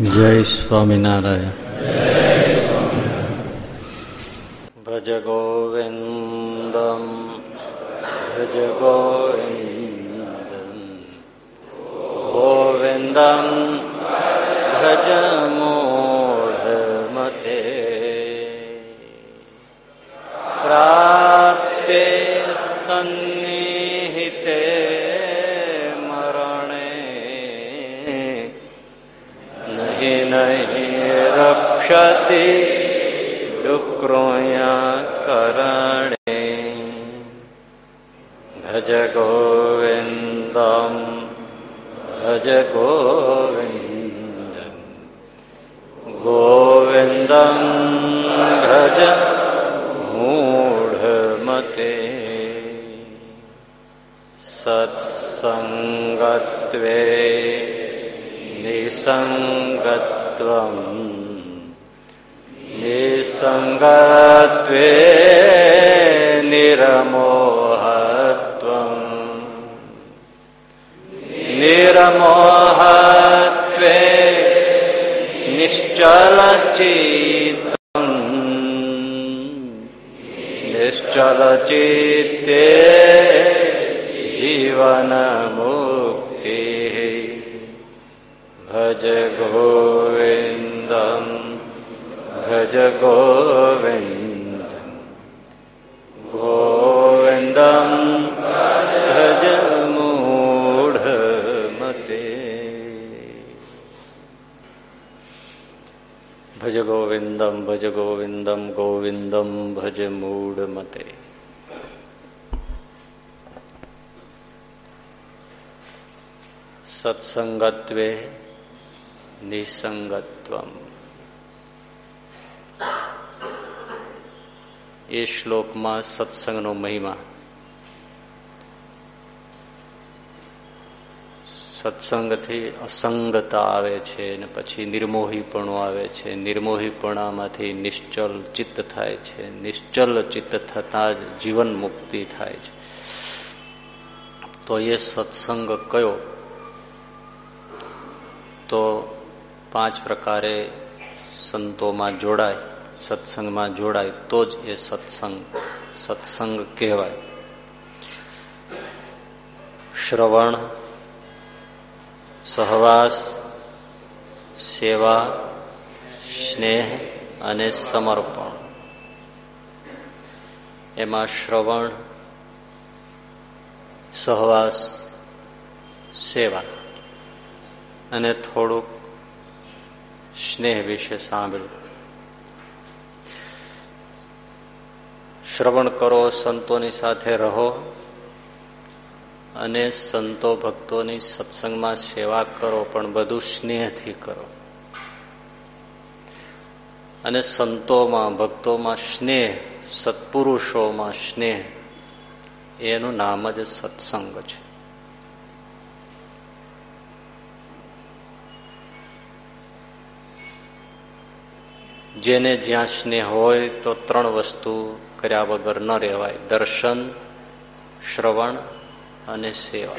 જય સ્વામિનારાયણ. ભજ ગોવિંદમ ભજ ગોવિંદ ગોવિંદમ ભજ મૂઢમતે રક્ષતિ ડુક્રોયા કરણે ભજ ગોવિંદમ ભજ ગોવિંદ ગોવિંદમ ભજ મૂઢમતે સત્સંગત્વે નિસંગત્વમ નિસંગત્વે નિરમોહત્વમ નિરમોહત્વે નિશ્ચલચિત નિશ્ચલચિતે જીવન મુક્તિ ભજ ગોવિંદમ ભજ ગોવિંદ. ગોવિંદમ ભજ મૂઢમતે ભજ गोविन्दं ભજ गोविन्दं गोविन्दं ભજ मूढमते સત્સંગત્વે નિસંગત્વમ. એ શ્લોકમાં સત્સંગનો મહિમા. સત્સંગથી અસંગતા આવે છે અને પછી નિર્મોહીપણું આવે છે. નિર્મોહીપણામાંથી નિશ્ચલ ચિત્ત થાય છે. નિશ્ચલ ચિત્ત થતા જ જીવન મુક્તિ થાય છે. તો એ સત્સંગ કયો? તો પાંચ પ્રકારે સંતોમાં જોડાય. સત્સંગમાં જોડાય, તો જ એ સત્સંગ સત્સંગ કહેવાય. શ્રવણ, સહવાસ, સેવા, સ્નેહ અને સમર્પણ. એમાં શ્રવણ, સહવાસ, સેવા અને થોડુંક સ્નેહ વિશે સાંભળ્યું. શ્રવણ કરો, સંતોની સાથે રહો અને સંતો ભક્તોની સત્સંગમાં સેવા કરો, પણ બધું સ્નેહથી કરો. અને સંતોમાં, ભક્તોમાં સ્નેહ, સત્પુરુષોમાં સ્નેહ, એનું નામ જ સત્સંગ છે. જેને જ્યાં સ્નેહ હોય તો ત્રણ વસ્તુ કર્યા વગર ન રહેવાય. દર્શન, શ્રવણ અને સેવા.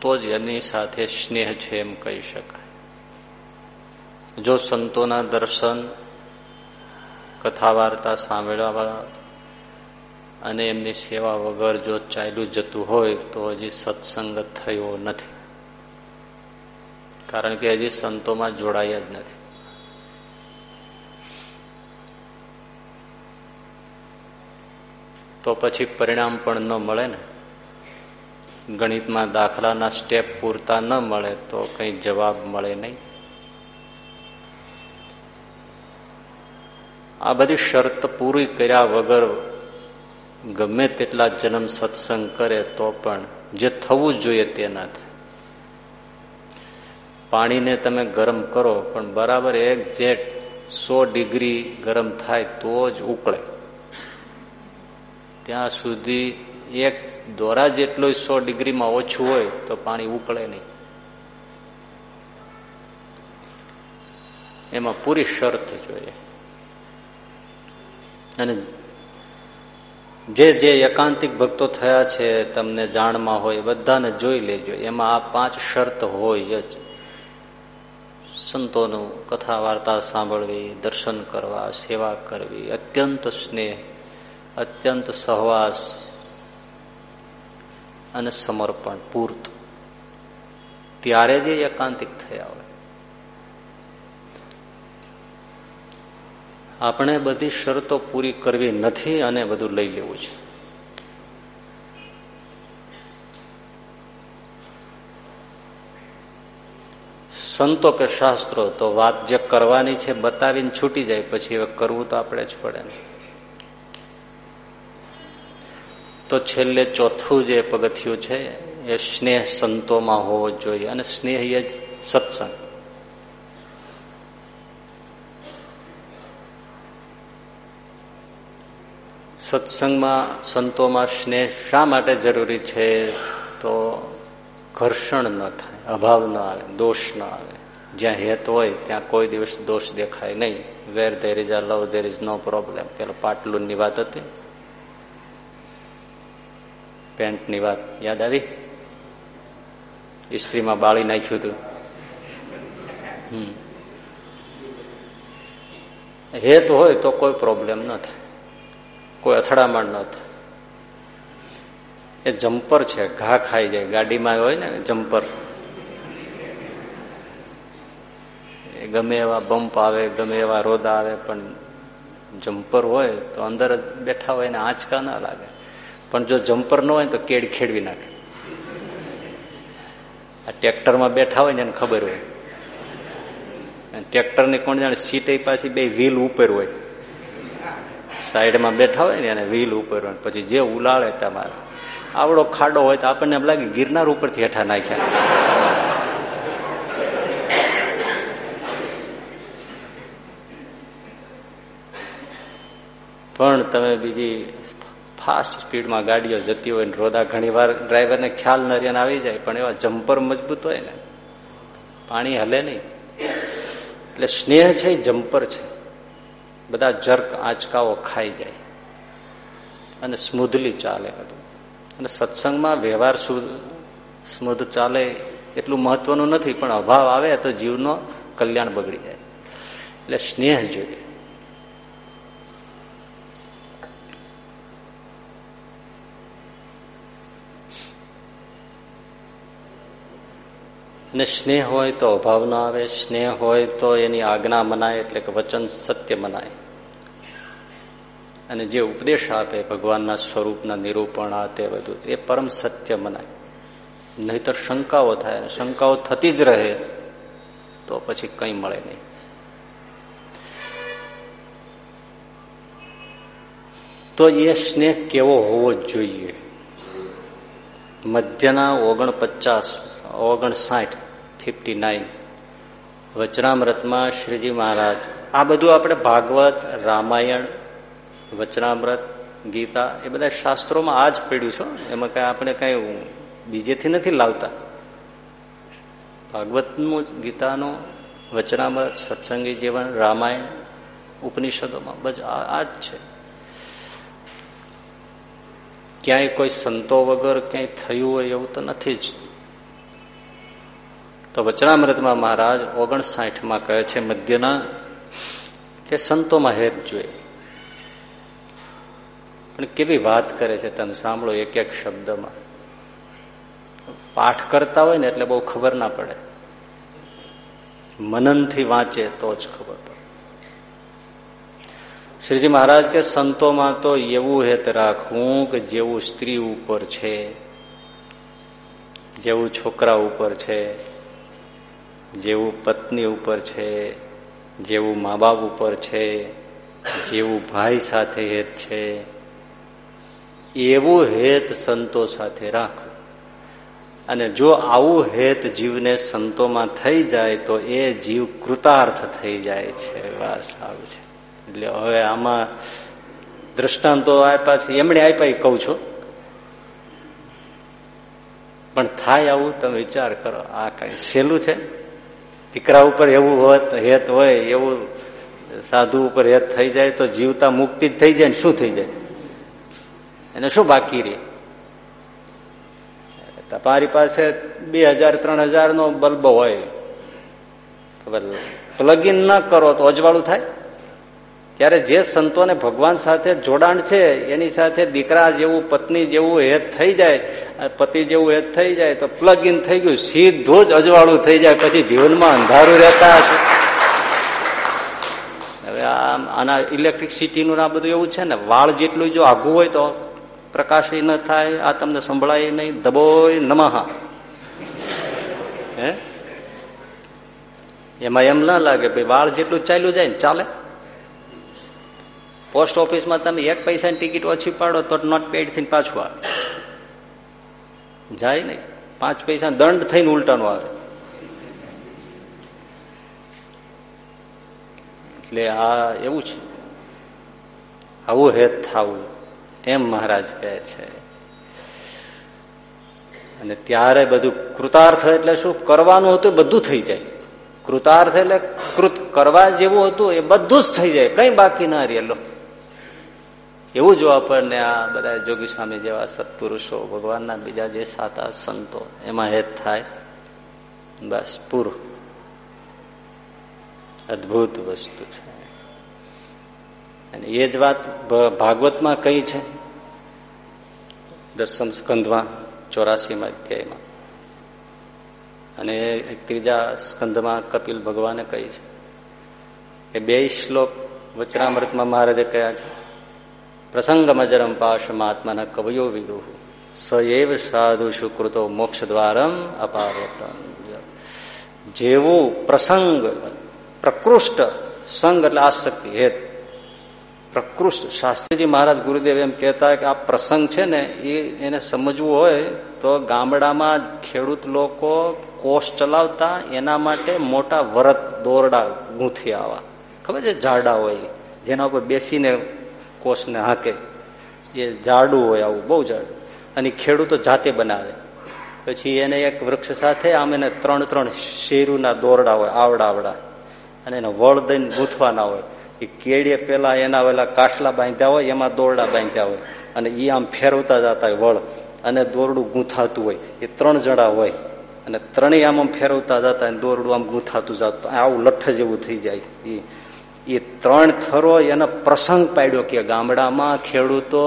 તો જ એની સાથે સ્નેહ છે એમ કહી શકાય. જો સંતોના દર્શન કથા વાર્તા સાંભળવા અને એમની સેવા વગર જો ચાલ્યું જતું હોય, તો હજી સત્સંગ થયો નથી. કારણ કે હજી સંતોમાં જોડાયા જ નથી. તો પછી પરિણામ પણ ન મળે ને. ગણિતમાં દાખલાના સ્ટેપ પૂરતા ન મળે તો કઈ જવાબ મળે નહીં. આ બધી શરત પૂરી કર્યા વગર ગમે તેટલા જન્મ સત્સંગ કરે તો પણ જે થવું જોઈએ તે ના થાય. પાણીને તમે ગરમ કરો, પણ બરાબર એક્ઝેક્ટ સો ડિગ્રી ગરમ થાય તો જ ઉકળે. ત્યાં સુધી એક દોરા જેટલો સો ડિગ્રીમાં ઓછું હોય તો પાણી ઉકળે નહીં. એમાં પૂરી શરત જોઈએ. અને જે જે એકાંતિક ભક્તો થયા છે, તમને જાણમાં હોય, બધાને જોઈ લેજો. એમાં આ પાંચ શરત હોય જ. સંતોનું કથા વાર્તા સાંભળવી, દર્શન કરવા, સેવા કરવી, અત્યંત સ્નેહ અત્યંત સહવાસ અને સમર્પણ, પૂરતું. ત્યારે જે એકાંતિક થયા હોય. આપણે બધી શરતો પૂરી કરવી નથી અને બધું લઈ લેવું છે. સંતો કે શાસ્ત્રો, તો વાત જે કરવાની છે બતાવીને છૂટી જાય, પછી હવે કરવું તો આપણે જ પડે ને તો છેલ્લે ચોથું જે પગથિયું છે, એ સ્નેહ સંતોમાં હોવો જોઈએ. અને સ્નેહ એ જ સત્સંગ. સત્સંગમાં સંતોમાં સ્નેહ શા માટે જરૂરી છે? તો ઘર્ષણ ન થાય, અભાવ ન આવે, દોષ ન આવે. જ્યાં હેત હોય, ત્યાં કોઈ દિવસ દોષ દેખાય નહીં. Where there is a love there is no problem પેલો પાટલુનની વાત હતી. પેન્ટની વાત યાદ આવી? ઇસ્ત્રીમાં બાળી નાખ્યું હતું. હેત હોય તો કોઈ પ્રોબ્લેમ ન થાય. કોઈ અથડામણ ન થાય. એ જમ્પર છે, ઘા ખાઈ જાય. ગાડીમાં હોય ને જમ્પર. ગમે એવા બમ્પ આવે, ગમે એવા રોદા આવે, પણ જમ્પર હોય તો અંદર જ બેઠા હોય ને આંચકા ના લાગે. પણ જો જમ્પર ન હોય તો કેડ ખેડવી નાખે. આ ટ્રેક્ટરમાં બેઠા હોય ને એને ખબર હોય. ટ્રેક્ટરની કોણ જાણે સીટ પાછી બે વ્હીલ ઉપર હોય. સાઈડમાં બેઠા હોય ને એને વ્હીલ ઉપર હોય પછી જે ઉલાળે તમારે. આવડો ખાડો હોય તો આપણને એમ લાગે ગિરનાર ઉપરથી હેઠા નાખ્યા. પણ તમે બીજી ફાસ્ટ સ્પીડમાં ગાડીઓ જતી હોય રોદા ઘણી વાર ડ્રાઈવરને ખ્યાલ ન રહ્યા આવી જાય, પણ એવા જમ્પર મજબૂત હોય ને, પાણી હલે નહીં. એટલે સ્નેહ છે જમ્પર છે. બધા જર્ક આંચકાઓ ખાઈ જાય. અને સ્મૂધલી ચાલે બધું. અને સત્સંગમાં વ્યવહાર સ્મૂધ ચાલે એટલું મહત્વનું નથી, પણ અભાવ આવે તો જીવનો કલ્યાણ બગડી જાય. એટલે સ્નેહ જોઈએ. અને સ્નેહ હોય તો અભાવ ના આવે, સ્નેહ હોય તો એની આજ્ઞા મનાય, એટલે કે વચન સત્ય મનાય. અને જે ઉપદેશ આપે ભગવાનના સ્વરૂપના નિરૂપણ આ તે બધું, એ પરમ સત્ય મનાય. નહીતર શંકાઓ થાય શંકાઓ થતી જ રહે, તો પછી કંઈ મળે નહીં. તો એ સ્નેહ કેવો હોવો જ જોઈએ. મધ્યના ઓગણપચાસ, ઓગણસાઠ, ફિફ્ટી નાઇન. વચનામૃતમાં શ્રીજી મહારાજ, આ બધું આપણે ભાગવત, રામાયણ, વચનામૃત, ગીતા એ બધા શાસ્ત્રોમાં આ જ પડ્યું છે એમાં કઈ આપણે કઈ બીજેથી નથી લાવતા. ભાગવતનું ગીતાનો, વચનામૃત, સત્સંગી જીવન, રામાયણ, ઉપનિષદોમાં બસ આ જ છે. ક્યાંય કોઈ સંતો વગર ક્યાંય થયું હોય એવું તો નથી જ. તો વચનામૃતમાં મહારાજ ઓગણસાઠમાં કહે છે મધ્યના કે સંતોમાં હેત જોઈએ પણ કેવી વાત કરે છે તમે સાંભળો એક એક શબ્દમાં. પાઠ કરતા હોય ને એટલે બહુ ખબર ના પડે. મનનથી વાંચે તો જ ખબર પડે. શ્રીજી મહારાજ કે, સંતોમાં તો એવું હેત રાખવું કે જેવું સ્ત્રી ઉપર છે, જેવું છોકરા ઉપર છે, જેવું પત્ની ઉપર છે, જેવું મા બાપ ઉપર છે, જેવું ભાઈ સાથે હેત છે, એવું હેત સંતો સાથે રાખવું અને જો આવું હેત જીવને સંતોમાં થઈ જાય તો એ જીવ કૃતાર્થ થઈ જાય છે વાસ આવે છે. એટલે હવે આમાં દ્રષ્ટાંતો આપ્યા છે. એમણે આપ્યા કહું છું. પણ થાય આવું તમે વિચાર કરો. આ કઈ સહેલું છે? દીકરા ઉપર એવું હોત, હેત હોય, એવું સાધુ ઉપર હેત થઈ જાય તો જીવતા મુક્તિ જ થઈ જાય ને શું થઈ જાય? એને શું બાકી રે તમારી પાસે બે હજાર, ત્રણ હજાર નો બલ્બ હોય. પ્લગિન ના કરો તો અજવાળું થાય? ત્યારે જે સંતોને ભગવાન સાથે જોડાણ છે, એની સાથે દીકરા જેવું, પત્ની જેવું હેત થઈ જાય પતિ જેવું હેત થઈ જાય, તો પ્લગ ઇન થઈ ગયું, સીધું જ અજવાળું થઈ જાય, પછી જીવનમાં અંધારું રહેતા હવે આના ઇલેક્ટ્રિકસિટીનું આ બધું એવું છે ને, વાળ જેટલું જો આઘું હોય તો પ્રકાશ ન થાય, આ તમને સંભળાય નહીં, દબોય નમહા હે? એમાં એમ ના લાગે, ભાઈ વાળ જેટલું ચાલ્યું જાય ને, ચાલે. પોસ્ટ ઓફિસમાં તમે એક પૈસાની ટિકિટ ઓછી પાડો તો નોટ પેડ થઈને પાછું આવે. જાય નહીં. પાંચ પૈસા દંડ થઈને ઉલટાનું આવે. એટલે આ એવું છે. આવું હેત થવું. એમ મહારાજ કહે છે. અને ત્યારે બધું કૃતાર્થ એટલે શું? કરવાનું હતું બધું થઈ જાય. કૃતાર્થ એટલે કૃત કરવા જેવું હતું એ બધું જ થઈ જાય. કઈ બાકી ના રહેલો એવું જો આપણને આ બધા જોગી સ્વામી જેવા સત્પુરુષો, ભગવાનના બીજા જે સાતા સંતો, એમાં હેત થાય. બસ, પૂરું. અદભુત વસ્તુ છે. અને એ જ વાત ભાગવતમાં કઈ છે? દસમ સ્કંધમાં, ચોરાસીમાં અધ્યાયમાં. અને ત્રીજા સ્કંધમાં કપિલ ભગવાને કહી છે એ બે શ્લોક વચરામૃતમાં મહારાજે કયા છે. પ્રસંગમજરમ પાશમાત્માના કવયો વિદુહ સ એવ સાધુ સુકૃતો મોક્ષ દ્વારમ અપારત જેવું પ્રસંગ પ્રકૃષ્ટ સંગ એટલે આસક્તિ હેત પ્રકૃષ્ટ શાસ્ત્રીજી મહારાજ ગુરુદેવ એમ કહેતા કે આ પ્રસંગ છે ને એ એને સમજવું હોય તો ગામડામાં ખેડૂત લોકો કોષ ચલાવતા એના માટે મોટા વરત દોરડા ગૂંથી આવા ખબર છે ઝાડા હોય જેના ઉપર બેસીને કોષને હાંકે. એ જાડું હોય આવું, બહુ જાડું. અને ખેડૂતો જાતે બનાવે. પછી એને એક વૃક્ષ સાથે આમ એને ત્રણ ત્રણ શેરુના દોરડા હોય, આવડા આવડા. અને એને વળ દઈને ગૂંથવાના હોય. એ કેડીએ પેલા એના વેલા કાઠલા બાંધ્યા હોય, એમાં દોરડા બાંધ્યા હોય. અને એ આમ ફેરવતા જતા હોય વળ. અને દોરડું ગૂંથાતું હોય. એ ત્રણ જણા હોય. અને ત્રણેય આમ ફેરવતા જતા દોરડું આમ ગૂંથાતું જતું. આવું લઠ્ઠ જેવું થઈ જાય. એ એ ત્રણ થરો એનો પ્રસંગ પાડ્યો કે ગામડામાં ખેડૂતો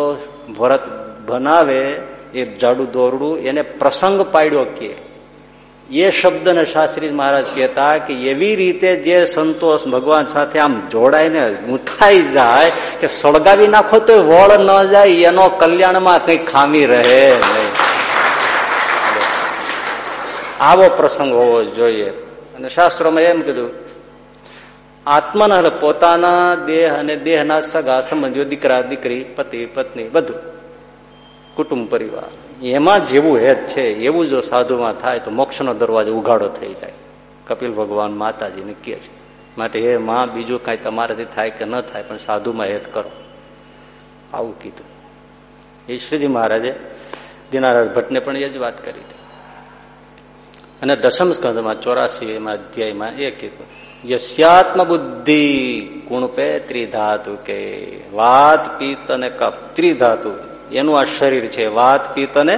વ્રત બનાવે, એ જાડું દોરડું એને પ્રસંગ પાડ્યો કે. એ શબ્દને શાસ્ત્રી મહારાજ કહેતા કે એવી રીતે જે સંતોષ ભગવાન સાથે આમ જોડાઈને ગૂંથાઈ જાય કે સળગાવી નાખો તો વળ ન જાય, એનો કલ્યાણમાં કઈ ખામી રહે આવો પ્રસંગ હોવો જોઈએ. અને શાસ્ત્રોમાં એમ કીધું આત્માના પોતાના દેહ અને દેહના સગા સંબંધીઓ, દીકરા, દીકરી, પતિ, પત્ની, બધું. કુટુંબ, પરિવાર. એમાં જેવું હેત છે, એવું જો સાધુમાં થાય તો મોક્ષનો દરવાજો ઉઘાડો થઈ જાય. કપિલ ભગવાન માતાજીને કહે છે. માટે હે માં, બીજું કઈ તમારાથી થાય કે ન થાય, પણ સાધુમાં હેત કરો. આવું કીધું. એ શ્રીજી મહારાજે દિનારાજ ભટ્ટને પણ એ જ વાત કરી હતી. અને દસમ સ્કંદમાં ચોરાસી અધ્યાયમાં એ કીધું. યસ્યાત્મ બુદ્ધિ કુણપે ત્રિધાતુ કે વાત પિત્ત અને કફ ત્રિધાતુ એનું આ શરીર છે વાત પિત્ત અને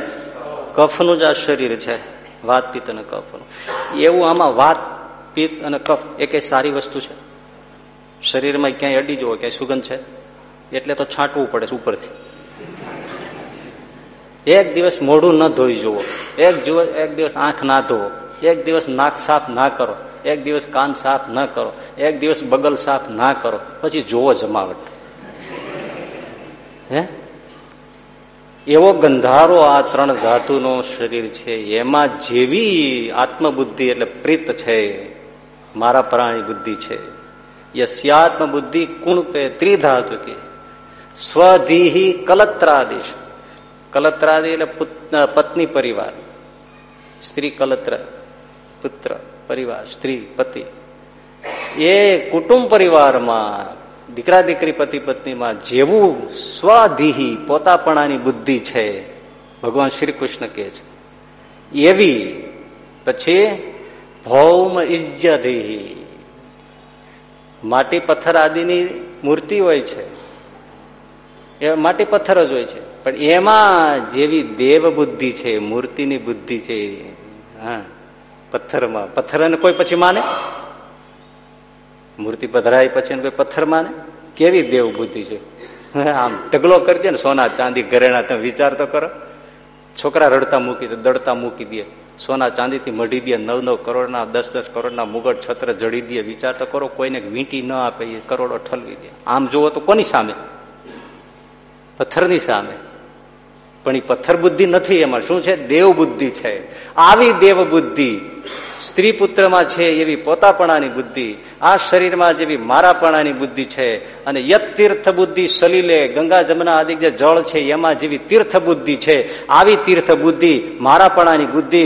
કફનું જ આ શરીર છે વાત પિત્ત અને કફનું એવું આમાં વાત પિત્ત અને કફ એ કઈ સારી વસ્તુ છે શરીરમાં ક્યાંય અડી જવો ક્યાંય સુગંધ છે એટલે તો છાંટવું પડે છે ઉપરથી એક દિવસ મોઢું ન ધોઈ જુઓ એક એક દિવસ આંખ ના ધોવો એક દિવસ નાક સાફ ના કરો, એક દિવસ કાન સાફ ના કરો, એક દિવસ બગલ સાફ ના કરો, પછી જોવો જમાવટ. હે? એવો ગંધારો આ ત્રણ ધાતુનો શરીર છે. એમાં જેવી આત્મબુદ્ધિ એટલે પ્રીત છે, મારા પ્રાણી બુદ્ધિ છે. યસ્યાત્મ બુદ્ધિ કુણપે ત્રિધાતુ કે. સ્વધીહી કલત્રાદીશ. કલત્રાદિ એટલે પત્ની પરિવાર. સ્ત્રી કલત્ર. પુત્ર, પરિવાર, સ્ત્રી, પતિ. એ કુટુંબ પરિવારમાં દીકરા, દીકરી, પતિ, પત્નીમાં જેવું સ્વાધીહી, પોતાપણાની બુદ્ધિ છે, ભગવાન શ્રી કૃષ્ણ કે છે. એવી પછી ભૌમ ઇજ્જતી માટી પથ્થર આદિની મૂર્તિ હોય છે. એ માટી પથ્થર જ હોય છે. પણ એમાં જેવી દેવ બુદ્ધિ છે, મૂર્તિની બુદ્ધિ છે, હા. પથ્થરમાં. પથ્થરને કોઈ પછી માને? મૂર્તિ પધરાય પછી કોઈ પથ્થર માને? કેવી દેવ બુદ્ધિ છે આમ ઢગલો કરી દે ને સોના ચાંદી ઘરેણા, તમે વિચાર તો કરો. છોકરા રડતા મૂકી દે, દડતા મૂકી દે. સોના ચાંદીથી મઢી દે, નવ નવ કરોડના, દસ દસ કરોડના મુગટ છત્ર જડી દે. વિચાર તો કરો, કોઈને વીંટી ન આપે, એ કરોડો ઠલવી દે. આમ જુઓ તો કોની સામે? પથ્થરની સામે. પણ એ પથ્થર બુદ્ધિ નથી, એમાં શું છે? દેવ બુદ્ધિ છે. આવી દેવ બુદ્ધિ સ્ત્રી પુત્રમાં છે એવી પોતાપણાની બુદ્ધિ, આ શરીરમાં જેવી મારાપણાની બુદ્ધિ છે અને યત તીર્થ બુદ્ધિ સલીલે, ગંગા, જમના આદિ જે જળ છે, એમાં જેવી તીર્થ બુદ્ધિ છે, આવી તીર્થ બુદ્ધિ, મારાપણાની બુદ્ધિ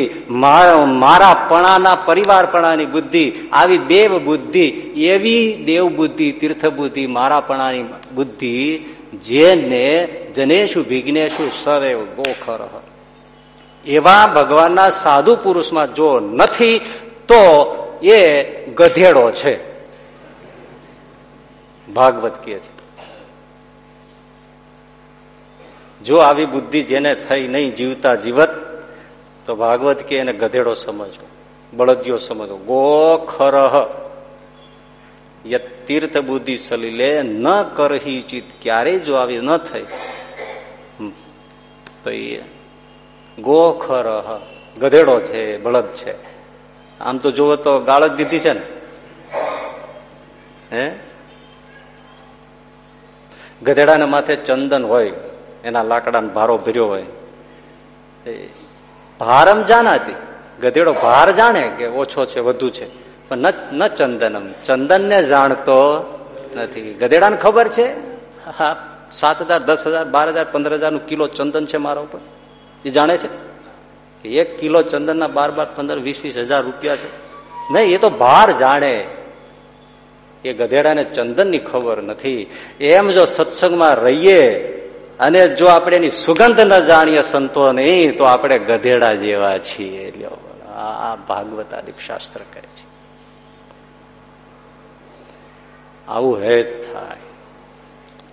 મારાપણાના પરિવારપણાની બુદ્ધિ, આવી દેવ બુદ્ધિ, એવી દેવ બુદ્ધિ, તીર્થ બુદ્ધિ, મારાપણાની બુદ્ધિ જેને જનેશુ વિઘ્નેશુ સરે ગોખર. એવા ભગવાનના સાધુ પુરુષમાં જો નથી, તો એ ગધેડો છે. ભાગવત કહે છે. જો આવી બુદ્ધિ જેને થઈ નહીં જીવતા જીવત, તો ભાગવત કે એને ગધેડો સમજો બળદિયો સમજો ગોખરહ તીર્થ બુદ્ધિ સલીલે ન કરહી ચિત ક્યારેય જો આવી ન થઈ. તો એ ગોખર ગધેડો છે, બળદ છે. આમ તો જુઓ તો ગાળ જ દીધી છે ને. હે? ગધેડાના માથે ચંદન હોય, એના લાકડાનો ભારો ભર્યો હોય. ભારમ જાનાતી. ગધેડો ભાર જાણે કે ઓછો છે, વધુ છે. પણ ન ચંદનમ. ચંદન ને જાણતો નથી. ગધેડાને ખબર છે? હા, સાત હજાર, દસ હજાર, બાર હજાર, પંદર હજારનું કિલો ચંદન છે મારા ઉપર. એ જાણે છે કે એક કિલો ચંદનના બાર બાર, પંદર, વીસ વીસ હજાર રૂપિયા છે. નહીં, એ તો ભાર જાણે. એ ગધેડાને ચંદનની ખબર નથી. એમ જો સત્સંગમાં રહીએ અને જો આપણે એની સુગંધ ન જાણીએ સંતો નહીં, તો આપણે ગધેડા જેવા છીએ. આ ભાગવતા શાસ્ત્ર કહે છે. આવું હેત થાય.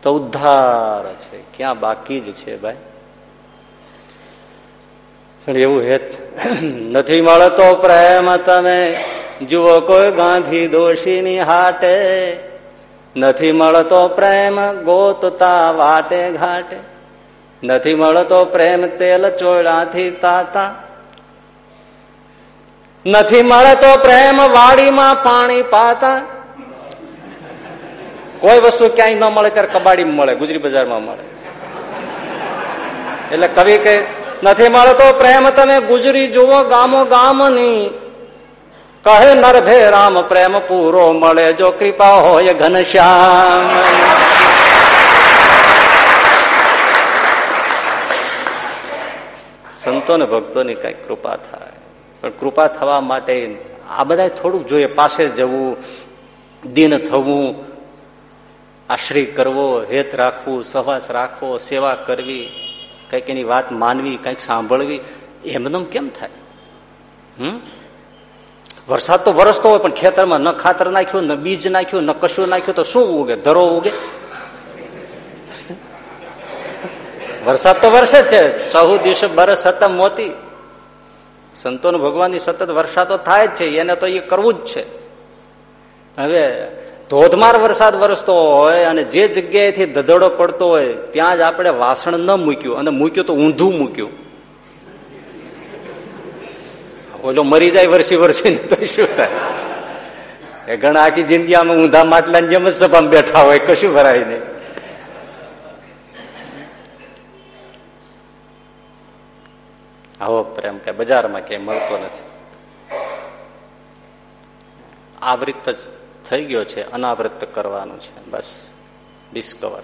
તો ઉદ્ધાર છે. ક્યાં બાકી જ છે ભાઈ? પણ એવું હેત નથી મળતો પ્રેમ તમે. જુઓ કોઈ ગાંધી દોષીની હાટે. નથી મળતો પ્રેમ ગોતતા વાટે ઘાટે. નથી મળતો પ્રેમ તેલ ચોળાથી તાતા. નથી મળતો પ્રેમ વાડીમાં પાણી પાતા. કોઈ વસ્તુ ક્યાંય ન મળે ત્યારે કબાડી મળે, ગુજરી બજારમાં મળે. એટલે કવિ કે, નથી મળતો પ્રેમ તમે ગુજરી જુઓ ગામો ગામની. કહે નરભે રામ પ્રેમ પૂરો મળે જો કૃપા હોય ઘનશ્યામ સંતો ને ભક્તોની કઈ કૃપા થાય. પણ કૃપા થવા માટે આ બધા થોડુંક જોઈએ. પાસે જવું, દિન થવું આશ્રય કરવો, હેત રાખવું, સહવાસ રાખવો, સેવા કરવી, કંઈક એની વાત માનવી, કંઈક સાંભળવી, એમનેમ કેમ થાય? હમ? વરસાદ તો વરસતો હોય, પણ ખેતરમાં ન ખાતર નાખ્યું, ન બીજ નાખ્યું, ન કશું નાખ્યું, તો શું ઉગે? ધરો ઉગે? વરસાદ તો વરસે જ છે. ચૌદ દિવસે બરસ સતમ મોતી. સંતો ભગવાનની સતત વરસાદ તો થાય જ છે. એને તો એ કરવું જ છે. હવે ધોધમાર વરસાદ વરસતો હોય અને જે જગ્યાએથી ધધડો પડતો હોય, ત્યાં જ આપણે વાસણ ન મૂક્યું અને મૂક્યું તો ઊંધું મૂક્યું. ઓલો મરી જાય વર્ષી વર્ષી તો શું થાય? એ ઘણા આખી જિંદગી આમાં ઊંધા માટલા જેમ જ સભામાં બેઠા હોય, કશું ભરાય નહીં. આવો પ્રેમ કે બજારમાં ક્યાંય મળતો નથી. આવૃત જ થઈ ગયો છે અનાવૃત કરવાનું છે. બસ ડિસ્કવર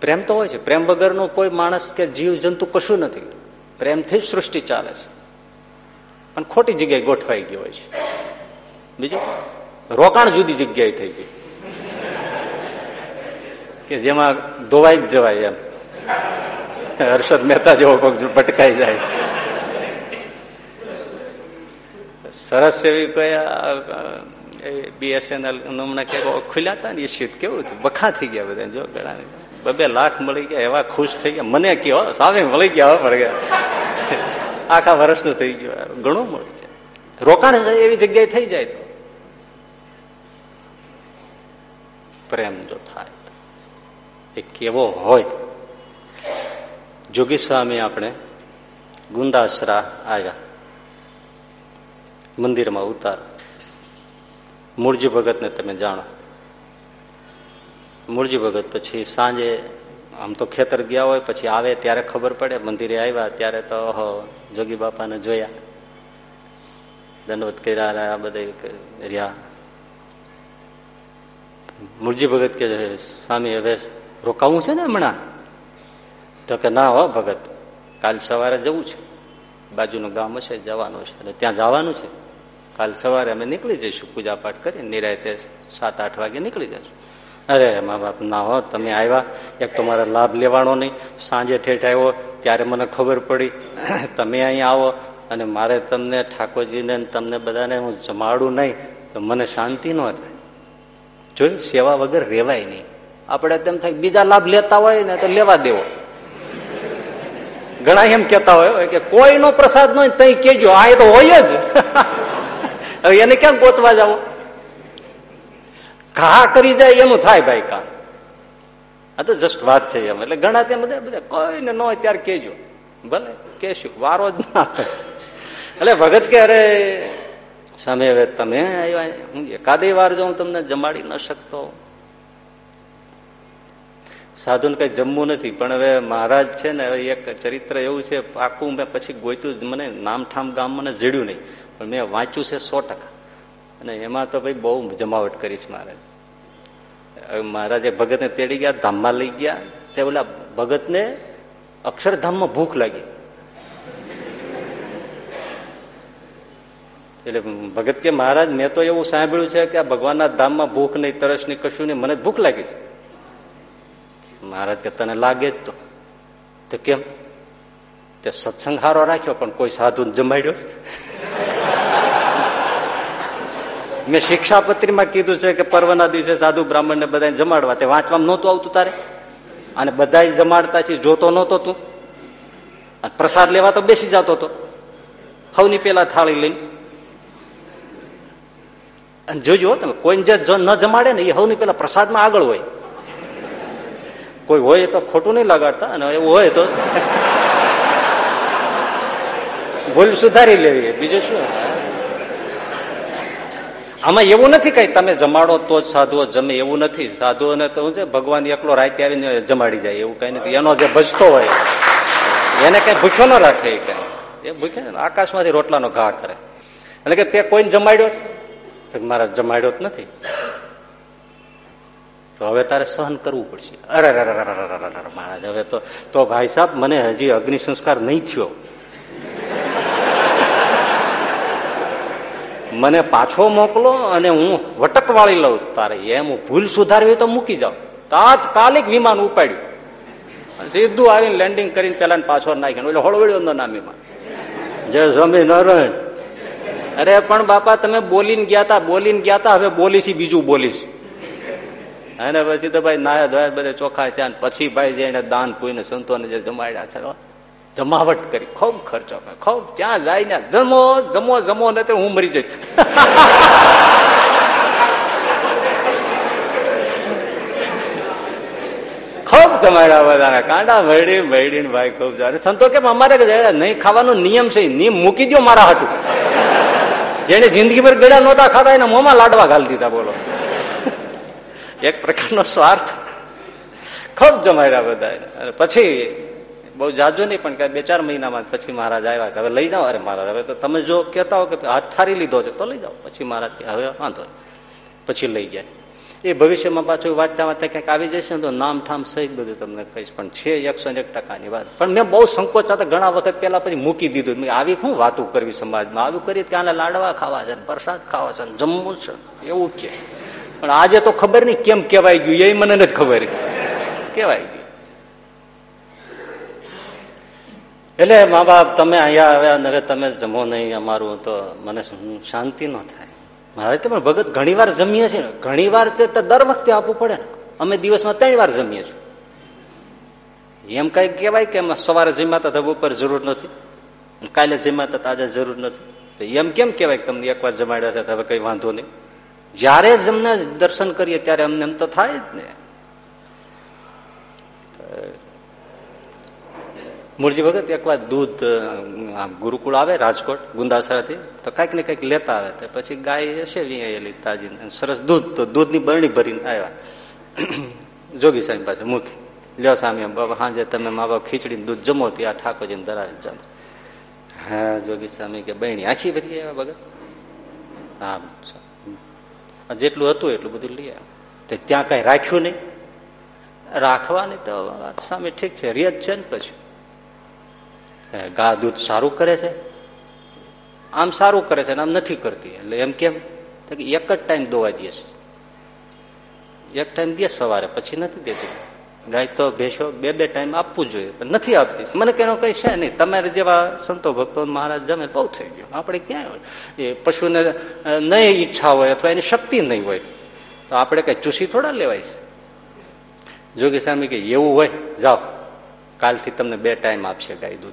પ્રેમ તો હોય છે. પ્રેમ વગરનો કોઈ માણસ કે જીવ જંતુ કશું નથી. પ્રેમથી જ સૃષ્ટિ ચાલે છે. પણ ખોટી જગ્યાએ ગોઠવાઈ ગયો હોય છે. બીજું? રોકાણ જુદી જગ્યાએ થઈ ગઈ. કે જેમાં ધોવાઈ જ જવાય એમ. હર્ષદ મહેતા જેવો કોઈ ભટકાઈ જાય. સરસ એવી કયા બીએસએનએલ હમણાં કે ખુલ્યા હતા ને સીટ કેવું હતું? બખા થઈ ગયા બધા જો ઘણા બબે લાખ મળી ગયા, એવા ખુશ થઈ ગયા. મને કહો, સામે મળી ગયા મળી ગયા આખા વર્ષનું થઈ ગયું. ઘણું મળી છે. રોકાણ એવી જગ્યાએ થઈ જાય તો. પ્રેમ જો થાય. એ કેવો હોય. જોગી સ્વામી આપણે ગુંદાસરા આવ્યા. મંદિરમાં ઉતાર. મૂળજી ભગતને તમે જાણો. મૂળજી ભગત પછી સાંજે આમ તો ખેતર ગયા હોય, પછી આવે ત્યારે ખબર પડે. મંદિરે આવ્યા ત્યારે તો અહો જોગી બાપાને જોયા. દંડવત કર્યા, આ બધા રહ્યા. મૂળજી ભગત કે, સ્વામી, હવે રોકાવું છે ને હમણાં? તો કે, ના હો ભગત, કાલ સવારે જવું છે. બાજુનું ગામ હશે, જવાનું છે એટલે ત્યાં જવાનું છે. કાલ સવારે અમે નીકળી જઈશું પૂજા પાઠ કરી નિરાયતે સાત આઠ વાગે નીકળી જઈશું. અરે, મા બાપ, ના હો તમે આવ્યા, એક તો મારે લાભ લેવાનો નહીં. સાંજે ઠેઠ આવ્યો, ત્યારે મને ખબર પડી, તમે અહીંયા આવો, અને મારે તમને, ઠાકોરજીને તમને બધાને હું જમાડું નહીં, તો મને શાંતિ ન થાય. જોયું, સેવા વગર રેવાય નહીં. આપણે તેમ થાય બીજા લાભ લેતા હોય ને, તો લેવા દેવો. ઘણા એમ કેતા હોય, કે કોઈનો પ્રસાદ નો તઈ કેજો આ તો હોય જ. હવે એને ક્યાં ગોતવા જાવ? ઘા કરી જાય એનું થાય ભાઈ કામ. આ તો જસ્ટ વાત છે એમ. એટલે ઘણા ત્યાં બધા બધા કોઈને ન હોય ત્યારે કેજો ભલે કેશું વારો જ ના એટલે ભગત કે, અરે, સામે હવે તમે હું એકાદે વાર જો હું તમને જમાડી ન શકતો. સાધુને કઈ જમવું નથી, પણ હવે મહારાજ છે ને એક ચરિત્ર એવું છે, પાકું મેં પછી ગોયતું મને, નામઠામ ગામ મને જડ્યું નહીં. પણ મેં વાંચ્યું છે સો અને એમાં તો ભાઈ બહુ જમાવટ કરીશ મહારાજ મહારાજે ભગતને તેડી ગયા, ધામમાં લઈ ગયા. તે ઓલા ભગતને અક્ષરધામમાં ભૂખ લાગી. એટલે ભગત કે, મહારાજ, મેં તો એવું સાંભળ્યું છે કે આ ભગવાનના ધામમાં ભૂખ નહીં, તરસ નહીં, કશું નહીં, મને ભૂખ લાગી છે. મહારાજ કે, તને લાગે જ તો. કેમ? તે સત્સંગ હારો રાખ્યો, પણ કોઈ સાધુ જમાડ્યો મેં શિક્ષાપત્રીમાં કીધું છે કે પર્વના દિવસે સાધુ બ્રાહ્મણ ને બધા જમાડવા. તે વાંચવામાં નહોતું આવતું તારે? અને બધા જમાડતા છે, જોતો નહોતો તું? પ્રસાદ લેવા તો બેસી જતો હતો. સૌની પેલા થાળી લઈને. અને જોજો તમે કોઈ જે ન જમાડે ને એ સૌની પેલા પ્રસાદમાં આગળ હોય. કોઈ હોય તો ખોટું નહીં લગાડતા, અને એવું હોય તો ભૂલ સુધારી લેવી. બીજું શું? આમાં એવું નથી કઈ તમે જમાડો તો જ સાધુઓ જમે એવું નથી સાધુઓને તો શું છે ભગવાન એકલો રાતે આવીને જમાડી જાય એવું કઈ નથી એનો જે ભજતો હોય એને કઈ ભૂખ્યો ન રાખે એ કઈ એ ભૂખ્યો આકાશમાંથી રોટલાનો ઘા કરે એટલે કે તે કોઈને જમાડ્યો મારા જમાડ્યો જ નથી તો હવે તારે સહન કરવું પડશે અરે મહારાજ હવે તો તો ભાઈ સાહેબ મને હજી અગ્નિ સંસ્કાર નહીં થયો મને પાછો મોકલો અને હું વટક વાળી લઉં તારે. એમ હું ભૂલ સુધારવી તો મૂકી જાઉં. તાત્કાલિક વિમાન ઉપાડ્યું. સીધું આવીને લેન્ડિંગ કરીને પેલા પાછો નાખ્યો. એટલે હળવળ્યો નો નામીમાં જય સ્વામી નારાયણ અરે પણ બાપા તમે બોલીને ગયા તા બોલીને ગયા તા હવે બોલીશ બીજું બોલીશ. અને પછી તો ભાઈ નાયા ધોયા બધે ચોખા ત્યાં પછી ભાઈ જઈને દાન પૂઈને સંતોને જે જમાડ્યા છે જમાવટ કરી. ખૂબ ખર્ચો ખૂબ ત્યાં જાય ને જમો જમો જમો, ને હું મરી જઈશ. ખૂબ જમાડ્યા બધાને. કાંડા મળી ભેડી ભાઈ ખૂબ સારું. સંતો કેમ અમારે નહીં ખાવાનો નિયમ છે, નિયમ મૂકી દો મારા હાટું જેને જિંદગીભર ગળ્યા નહોતા ખાતા એના મોંમાં લાડવા ઘાલી દીધા, બોલો. એક પ્રકારનો સ્વાર્થ. ખૂબ જમાડ્યા બધા પછી બહુ જાજો નહીં, પણ બે ચાર મહિનામાં પછી મહારાજ આવ્યા કે હવે લઈ જાઓ. અરે મહારાજ, હવે તો તમે જો કહેતા હો કે હાથ થારી લીધો છે, તો લઈ જાઓ. પછી મહારાજ હવે વાંધો પછી લઈ ગયા. એ ભવિષ્યમાં પાછું વાંચતા વાંચતા ક્યાંક આવી જશે તો નામ ઠામ સહિત બધું તમને કહીશ. પણ છે એકસો એક ટકાની વાત. પણ મેં બહુ સંકોચ હતા ઘણા વખત પહેલા પછી મૂકી દીધું. આવી શું વાતું કરવી સમાજમાં? આવું કરી કે આને લાડવા ખાવા છે પ્રસાદ ખાવા છે જમવું છે એવું કે. પણ આજે તો ખબર નહીં કેમ કેવાય ગયું. એ મને નથી ખબર. કેવાય ગયું. એટલે મા બાપ, તમે અહીંયા આવ્યા હવે તમે જમો નહીં, અમારું તો મને શાંતિ ન થાય. મારે તો ભગત ઘણી વાર જમીએ છીએ. ને ઘણી વાર તે દર વખતે આપવું પડે ને. અમે દિવસમાં ત્રણ વાર જમીએ છીએ. એમ કઈ કહેવાય કે સવારે જમાતા તો ઉપર જરૂર નથી કાલે જમાતા તો આજે જરૂર નથી. તો એમ કેમ કહેવાય કે તમને એકવાર જમાડ્યા છે હવે કઈ વાંધો નહીં. જયારે જ અમને દર્શન કરીએ ત્યારે અમને એમ તો થાય જ ને. મૂળજી ભગત એકવાર દૂધ ગુરુકુળ આવે રાજકોટ, ગુંદાસરાથી, તો કંઈક ને કંઈક લેતા આવે. તો પછી ગાય હશે વિયાયેલી તાજી સરસ દૂધ, તો દૂધની બરણી ભરીને આવ્યા. જોગી સાહેબ પાસે મૂકી. લ્યો સામે બાબા, હાજે તમે મા બાપ ખીચડીને દૂધ જમો ત્યાં ઠાકોરજીને દરાજ જમો. હા, જોગી સ્વામી કે બહેણી, આખી ભરી આવ્યા ભગત? હા જેટલું હતું એટલું બધું લઈ આવ્યા. ત્યાં કઈ રાખ્યું નહીં? રાખવાની તો સામે ઠીક છે રિયત છે ને પછી. ગા દૂધ સારું કરે છે? આમ સારું કરે છે આમ નથી કરતી. એટલે એમ કેમ? એક જ ટાઈમ દોવા દે છે. એક ટાઈમ દે સવારે, પછી નથી દેતી. ગાય તો ભેંસો બે બે ટાઈમ આપવું જોઈએ, પણ નથી આપતી. મને કેનો કઈ છે નહીં. તમારે જેવા સંતો ભક્તો મહારાજ જમે બહુ થઈ ગયો. આપણે ક્યાં એ પશુને નહીં ઈચ્છા હોય અથવા એની શક્તિ નહીં હોય. તો આપણે કઈ ચૂસી થોડા લેવાય છે? જોગી સ્વામી કે એવું હોય, જાઓ. કાલથી તમને બે ટાઈમ આપશે ગાય દૂધ.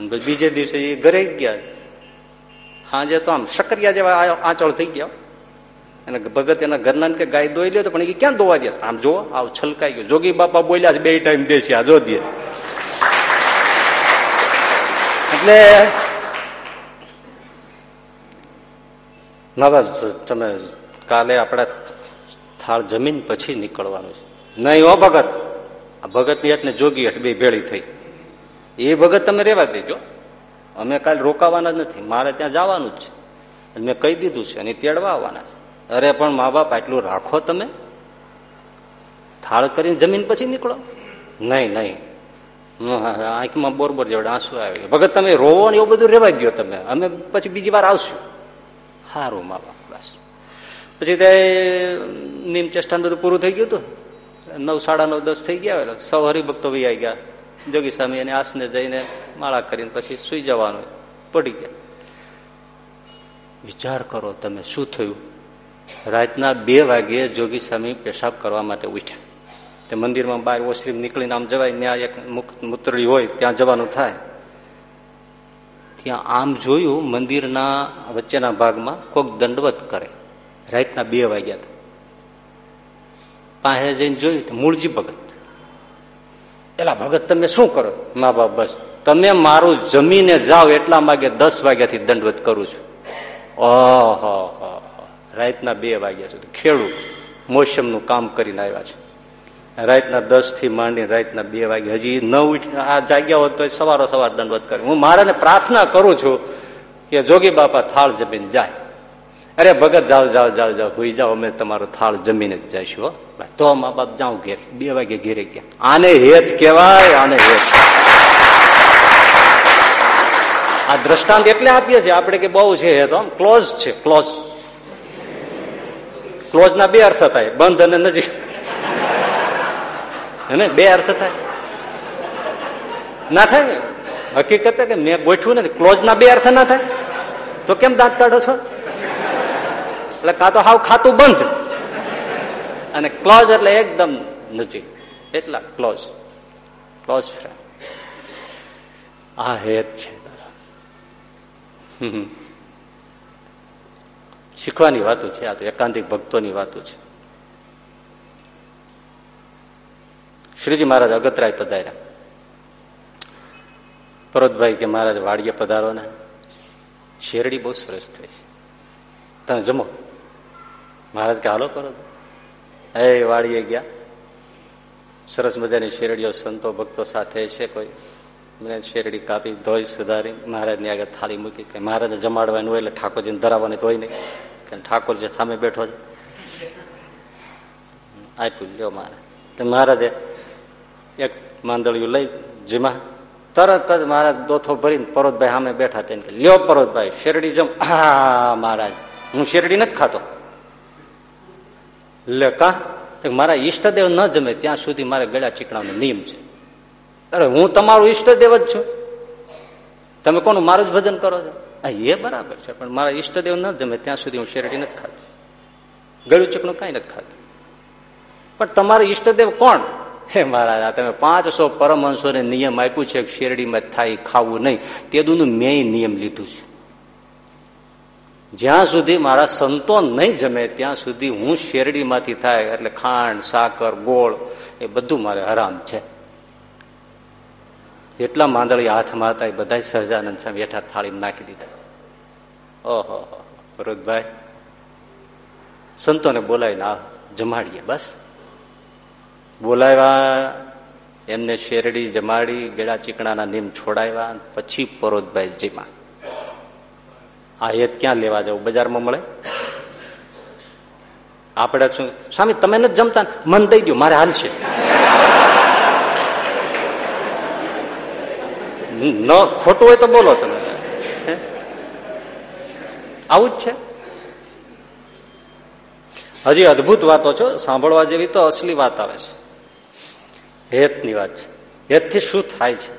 અને બીજે દિવસે એ ઘરે ગયા. સાંજે તો આમ શકરિયા જેવા આંચળ થઈ ગયા. અને ભગત એના ઘરના કે ગાય દોઈ લે તો પણ એ ક્યાં દોવા દે? આમ જો આવ છલકાઈ ગયો. જોગી બાપા બોલ્યા છે, બે ટાઈમ દેશે આ, જો દે. એટલે નવા તમે કાલે આપણે થાળ જમીન પછી નીકળવાનું છે. નહીં હો ભગત. આ ભગતની એટલે જોગી એટલે બે ભેળી થઈ. એ ભગત તમે રેવા દેજો. અમે કાલ રોકાવાના જ નથી. મારે ત્યાં જવાનું જ છે. મેં કહી દીધું છે અને તેડવા આવવાના છે. અરે, પણ મા બાપ, આટલું રાખો તમે. થાળ કરીને જમીન પછી નીકળો. નહીં નહીં. આંખમાં બોરબોર જેવડે આંસુ આવી. ભગત, તમે રોવો ને એવું બધું રેવા દો તમે. અમે પછી બીજી વાર આવશું. સારું મા બાપ, બસ. પછી તે, નીમ ચેષ્ટાન બધું પૂરું થઈ ગયું હતું. નવ, સાડા નવ, દસ થઈ ગયા સૌ હરિભક્તો વૈયા ગયા. જોગી સ્વામી એને આસને જઈને માળા કરીને પછી સુઈ જવાનું. પડી ગયા. વિચાર કરો તમે, શું થયું? રાતના બે વાગ્યે જોગી સ્વામી પેશાબ કરવા માટે ઉઠ્યા. તે મંદિરમાં બહાર ઓશ્રીમ નીકળીને આમ જવાય, ત્યાં એક મૂત્રડી હોય, ત્યાં જવાનું થાય. ત્યાં આમ જોયું મંદિરના વચ્ચેના ભાગમાં કોક દંડવત કરે. રાતના બે વાગ્યા પાસે જઈને જોયું તો મૂળજી ભગત. એલા ભગત, તમે શું કરો? મા બાપ, બસ. તમે મારું જમીને જાઓ એટલા માગે દસ વાગ્યાથી દંડવત કરું છું. ઓહો રાતના બે વાગ્યા સુધી ખેડૂત મોસમનું કામ કરીને આવ્યા છે. રાતના દસથી માંડી રાતના બે વાગે હજી ન ઉઠ, આ જાગ્યા હોત તો સવારો સવાર દંડવત કરે. હું મારાને પ્રાર્થના કરું છું કે જોગી બાપા થાળ જમીન જાય. અરે ભગત, જાઓ જાઓ જાઓ જાઓ, હોઈ જાઓ, અમે તમારો થાળ જમીને જ જઈશું તો મા બાપ જાઉં ઘેર, બે વાગે ઘેરે ગયા. આને હેત કેવાય આને હેત. આ દ્રષ્ટાંત એટલે આપીએ છીએ, આપણે કે બહુ છે હેત આમ ક્લોઝ છે, ક્લોઝ. ક્લોઝ ના બે અર્થ થાય, બંધ અને નજીક. અને બે અર્થ થાય. ના થાય હકીકત કે મેં ગોઠવું નથી ક્લોઝ ના બે અર્થ ના થાય. તો કેમ દાંત કાઢો છો? એટલે કાં હાવ ખાતું બંધ. અને ક્લોઝ એટલે એકદમ નજીક. એટલા ક્લોઝ ક્લોઝ ફ્રેન્ડ આ હેત છે શીખવાની વાતો છે, આ તો એકાંતિક ભક્તોની વાતો છે. શ્રીજી મહારાજ અગતરાય પધાર્યા. પરોતભાઈ કે મહારાજ વાડીએ પધારો ને શેરડી બહુ સરસ થઈ છે. તમે જમો. મહારાજ કે, હાલો, કરો. એ વાડીએ ગયા. સરસ મજાની શેરડીઓ સંતો ભક્તો સાથે છે કોઈ. મને શેરડી કાપી, ધોઈ, સુધારી. મહારાજની આગળ થાળી મૂકી કે, મહારાજને જમાડવાનું હોય એટલે ઠાકોરજીને ધરાવવાની ધોઈ નહીં. કે, ઠાકોર જે સામે બેઠો છે. આપ્યું, લ્યો મહારાજ. તો મહારાજે એક માંદળિયું લઈ, જીમા તરત જ મહારાજ દોથો ભરીને પરોતભાઈ સામે બેઠા તેને લ્યો પરોતભાઈ, શેરડી જમ. હા, મહારાજ. હું શેરડી નથી ખાતો. લે કા? મારા ઈષ્ટદેવ ન જમે ત્યાં સુધી મારે ગળા ચીકણાનો નિયમ છે. અરે હું તમારું ઈષ્ટદેવ જ છું. તમે કોનું મારું જ ભજન કરો છો? એ બરાબર છે, પણ મારા ઈષ્ટદેવ ન જમે ત્યાં સુધી હું શેરડી નથી ખાતો. ગળું ચીકણું કઈ નથી ખાતું. પણ તમારો ઈષ્ટદેવ કોણ? હે મહારાજ તમે પાંચસો પરમહંસોને નિયમ આપ્યું છે શેરડીમાં થાય, ખાવું નહીં. તેદુનું મેં નિયમ લીધું છે. જ્યાં સુધી મારા સંતો નહીં જમે, ત્યાં સુધી હું શેરડીમાંથી થાય, એટલે ખાંડ, સાકર, ગોળ, એ બધું મારે હરામ છે. એટલા માંદળી હાથમાં હતા એ બધા સહજાનંદ સામે હેઠા થાળીમાં નાખી દીધા. ઓહો, ભરતભાઈ, સંતોને બોલાવીને આ જમાડીએ બસ. બોલાવ્યા, એમને શેરડી જમાડી, ગેડા ચીકણાના નીમ છોડાવ્યા, પછી પરોતભાઈ જીમા. આ હેત ક્યાં લેવા જવું? બજારમાં મળે? આપણે શું સ્વામી, તમે નથી જમતા? મન દઈ દો મારે હાલ છે ન ખોટું હોય તો બોલો તમે. આવું જ છે? હજી અદભુત વાતો છો. સાંભળવા જેવી તો અસલી વાત આવે છે. હેતની વાત છે. હેતથી શું થાય છે?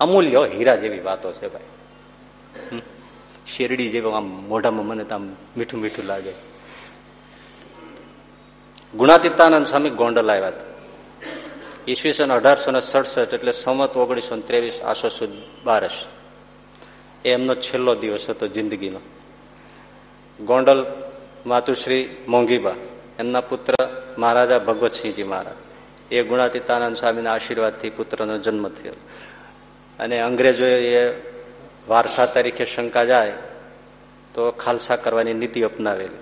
અમૂલ્ય હીરા જેવી વાતો છે ભાઈ. શેરડી જેવું આમ મોઢામાં મને આમ મીઠું મીઠું લાગે. ગુણાતીતાનંદ સ્વામી ગોંડલ આવ્યા હતા. ઈસવીસન અઢારસો ને સડસઠ એટલે સંમત ઓગણીસો ત્રેવીસ આસો સુદ બારસ એ એમનો છેલ્લો દિવસ હતો જિંદગીનો. ગોંડલ માતુશ્રી મોંઘીબા, એમના પુત્ર મહારાજા ભગવતસિંહજી મહારાજ. એ ગુણાતીતાનંદ સ્વામીના આશીર્વાદથી પુત્રનો જન્મ થયો. અને અંગ્રેજોએ વારસા તરીકે શંકા જાય, તો ખાલસા કરવાની નીતિ અપનાવેલી.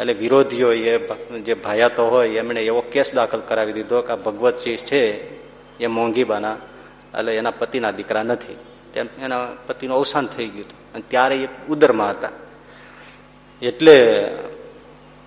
એટલે વિરોધીઓ એ જે ભાયાતો હોય, એમણે એવો કેસ દાખલ કરાવી દીધો કે આ ભગવતસિંહ છે, એ મોંઘીબાના, એટલે એના પતિના દીકરા નથી. તેમ, એના પતિનું અવસાન થઈ ગયું હતું. અને ત્યારે એ ઉદરમાં હતા. એટલે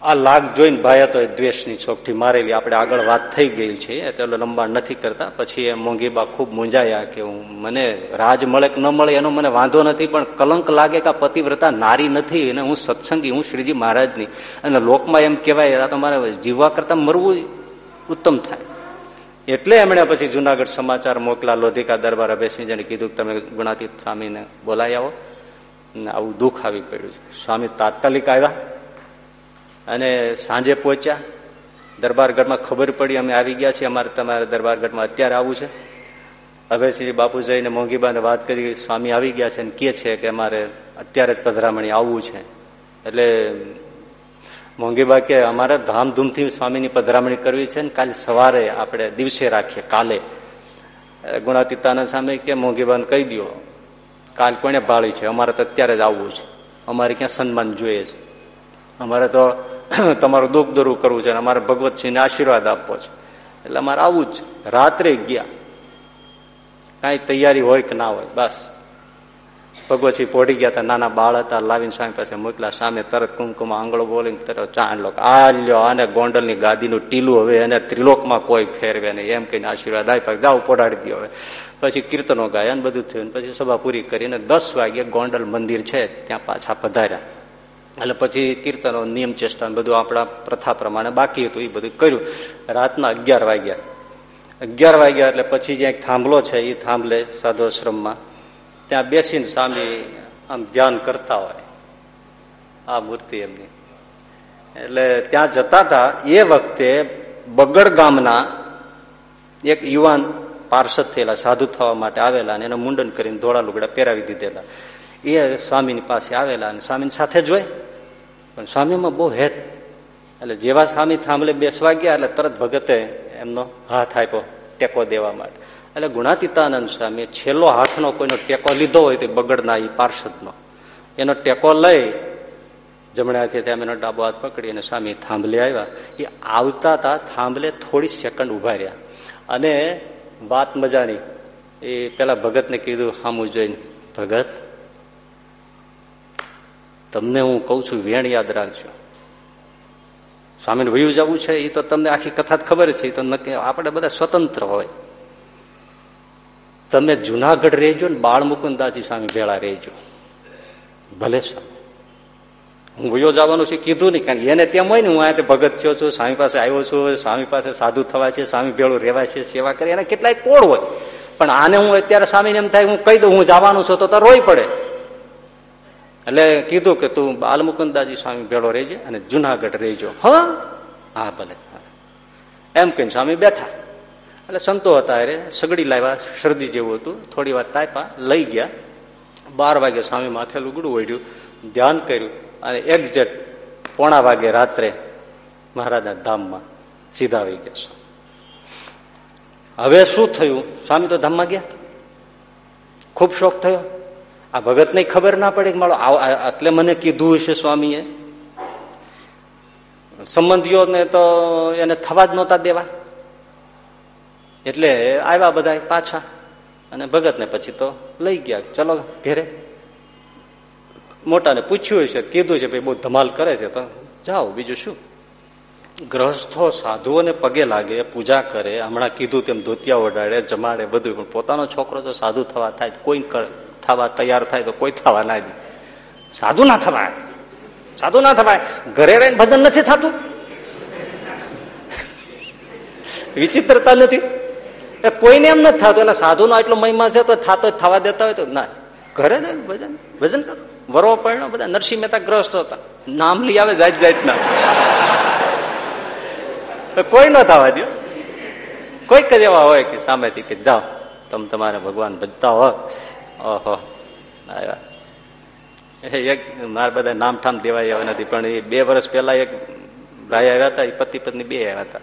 આ લાગ જોઈને ભાયા તો દ્વેષની છોકથી મારેલી. આપણે આગળ વાત થઈ ગઈ છે, એટલે લંબાણ નથી કરતા. પછી એ મોંઘીબા ખૂબ મૂંઝાયા કે હું મને રાજ મળે કે ન મળે એનો મને વાંધો નથી, પણ કલંક લાગે કે પતિવ્રતા નારી નથી અને હું સત્સંગી, હું શ્રીજી મહારાજની. અને લોકમાં એમ કહેવાય, આ મારે જીવવા કરતા મરવું ઉત્તમ થાય. એટલે એમણે પછી જુનાગઢ સમાચાર મોકલા, લોધિકા દરબાર અભયસિંહજીને કીધું તમે ગુણાતીત સ્વામીને બોલાવી આવો. આવું દુઃખ આવી પડ્યું છે. સ્વામી તાત્કાલિક આવ્યા. અને સાંજે પહોંચ્યા. દરબારગઢમાં ખબર પડી, અમે આવી ગયા છીએ. અમારે તમારે દરબારગઢમાં અત્યારે આવવું છે. હવે શ્રી બાપુ જઈને મોંઘીબાને વાત કરી, સ્વામી આવી ગયા છે અને કે છે કે અમારે અત્યારે જ પધરામણી આવવું છે. એટલે મોંઘીબા કે અમારે ધામધૂમથી સ્વામીની પધરામણી કરવી છે ને કાલે સવારે આપણે દિવસે રાખીએ, કાલે. ગુણાતીતાનંદ સામે કે મોંઘીબાને કહી દો કાલ કોને ભાળી છે? અમારે તો અત્યારે જ આવવું છે. અમારે ક્યાં સન્માન જોઈએ છે. અમારે તો તમારું દુઃખ દૂર કરવું છે અમારે ભગવતસિંહને આશીર્વાદ આપવો છે. એટલે અમારે આવું જ રાત્રે ગયા. કાંઈ તૈયારી હોય કે ના હોય, બસ. ભગવતસિંહ પોઢી ગયા હતા, નાના બાળ હતા, લાવીને સ્વામી પાસે મોકલા સામે તરત કુમકુમાં આંગળો બોલીને તરત ચાંદલો આ લ્યો, આને ગોંડલની ગાદીનું ટીલું હવે અને ત્રિલોકમાં કોઈ ફેરવે નહીં, એમ કહીને આશીર્વાદ આપ્યા. જાઓ, પોઢાડી દો હવે. પછી કીર્તનો ગાયા બધું થયું. પછી સભા પૂરી કરીને દસ વાગે ગોંડલ મંદિર છે, ત્યાં પાછા પધાર્યા. એટલે પછી કીર્તનો, નિયમ ચેષ્ટા બધું આપણા પ્રથા પ્રમાણે બાકી હતું એ બધું કર્યું. રાતના અગિયાર વાગ્યા. અગિયાર વાગ્યા એટલે પછી જ્યાં એક થાંભલો છે એ થાંભલે સાધુશ્રમમાં ત્યાં બેસીને સ્વામી આમ ધ્યાન કરતા હોય, આ મૂર્તિ એમની. એટલે ત્યાં જતા હતા એ વખતે બગડ ગામના એક યુવાન પાર્ષદ થયેલા, સાધુ થવા માટે આવેલા અને એને મુંડન કરીને ધોળા લુગડા પહેરાવી દીધેલા. એ સ્વામીની પાસે આવેલા અને સ્વામીની સાથે જોઈ પણ સ્વામીમાં બહુ હેત. એટલે જેવા સ્વામી થાંભલે બેસવા ગયા, એટલે તરત ભગતે એમનો હાથ આપ્યો ટેકો દેવા માટે. એટલે ગુણાતીતાનંદ સ્વામી છેલ્લો હાથનો કોઈનો ટેકો લીધો હોય તો બગડના એ પાર્ષદનો. એનો ટેકો લઈ જમણા હાથે ત્યાં એનો ડાબો હાથ પકડી અને સ્વામી થાંભલે આવ્યા. એ આવતા હતા થાંભલે થોડી સેકન્ડ ઊભા રહ્યા. અને વાત મજાની. એ પેલા ભગતને કીધું, હામું જોઈને, ભગત તમને હું કઉ છું, વેણ યાદ રાખજો. સ્વામીને વયું જવું છે એ તો તમને આખી કથા ખબર છે તો નક્કી આપણે બધા સ્વતંત્ર હોય. તમે જુનાગઢ રહેજો ને બાળ મુકુંદાજી સ્વામી ભેળા રહેજો. ભલે સ્વામી. હું વયો જવાનું છે, કીધું નહીં, કારણ એને તેમ હોય ને, હું આ ભગત થયો છું, સ્વામી પાસે આવ્યો છું, સ્વામી પાસે સાધુ થવા છે, સ્વામી ભેળું રહેવા છે, સેવા કરી, એના કેટલાય કોળ હોય. પણ આને હું અત્યારે સ્વામીને એમ થાય, હું કહી દઉં, હું જવાનું છું તો રોઈ પડે. એટલે કીધું કે તું બાલમુકુદાજી સ્વામી ભેળો રહેજે અને જુનાગઢ રહેજો. હા? હા, ભલે. એમ કહીને સ્વામી બેઠા. એટલે સંતો હતા અરે સગડી લાવ્યા, શરદી જેવું હતું. થોડી વાર તાપા લઈ ગયા. બાર વાગે સ્વામી માથે લુગડું ઓઢ્યું, ધ્યાન કર્યું અને એક્ઝેક્ટ પોણા વાગે રાત્રે મહારાજના ધામમાં સીધા આવી ગયા હવે શું થયું? સ્વામી તો ધામમાં ગયા. ખૂબ શોખ થયો. આ ભગત ને ખબર ના પડે કે મારો એટલે મને કીધું હશે સ્વામીએ. સંબંધીઓને તો એને થવા જ નહોતા દેવા. એટલે આવ્યા બધા પાછા. અને ભગત ને પછી તો લઈ ગયા ચલો ઘેરે. મોટાને પૂછ્યું છે કીધું છે, ભાઈ બહુ ધમાલ કરે છે, તો જાઓ, બીજું શું? ગ્રહસ્થો સાધુઓને પગે લાગે, પૂજા કરે, હમણાં કીધું તેમ ધોતિયા ઓઢાડે, જમાડે, બધું. પણ પોતાનો છોકરો જો સાધુ થવા થાય કોઈ થવા તૈયાર થાય તો કોઈ થવા ના સાધુ ના થવાય. સાધુ ના થવાય. ઘરે રહીને ભજન નથી થતું. વિચિત્રતા નથી. એ કોઈને એમ નથી થતું. એટલે સાધુનો એટલો મહિમા છે તો થતો થવા દેતા હોય તો ના. ઘરે ને ભજન. ભજન કરો. વરો પડ્યો બધા નરસિંહ મહેતા ગ્રસ્ત હતા. નામ લઈ આવે જાત જાતના. કોઈ ન થવા દો કોઈક જ એવા હોય કે સામેથી કે જાઓ. તમે તમારે ભગવાન ભજતા હો. ઓહો એક મારા બધા નામઠામ દેવાય આવ્યા નથી, પણ એ બે વર્ષ પહેલા એક ભાઈ આવ્યા હતા, એ પતિ પત્ની બે આવ્યા હતા.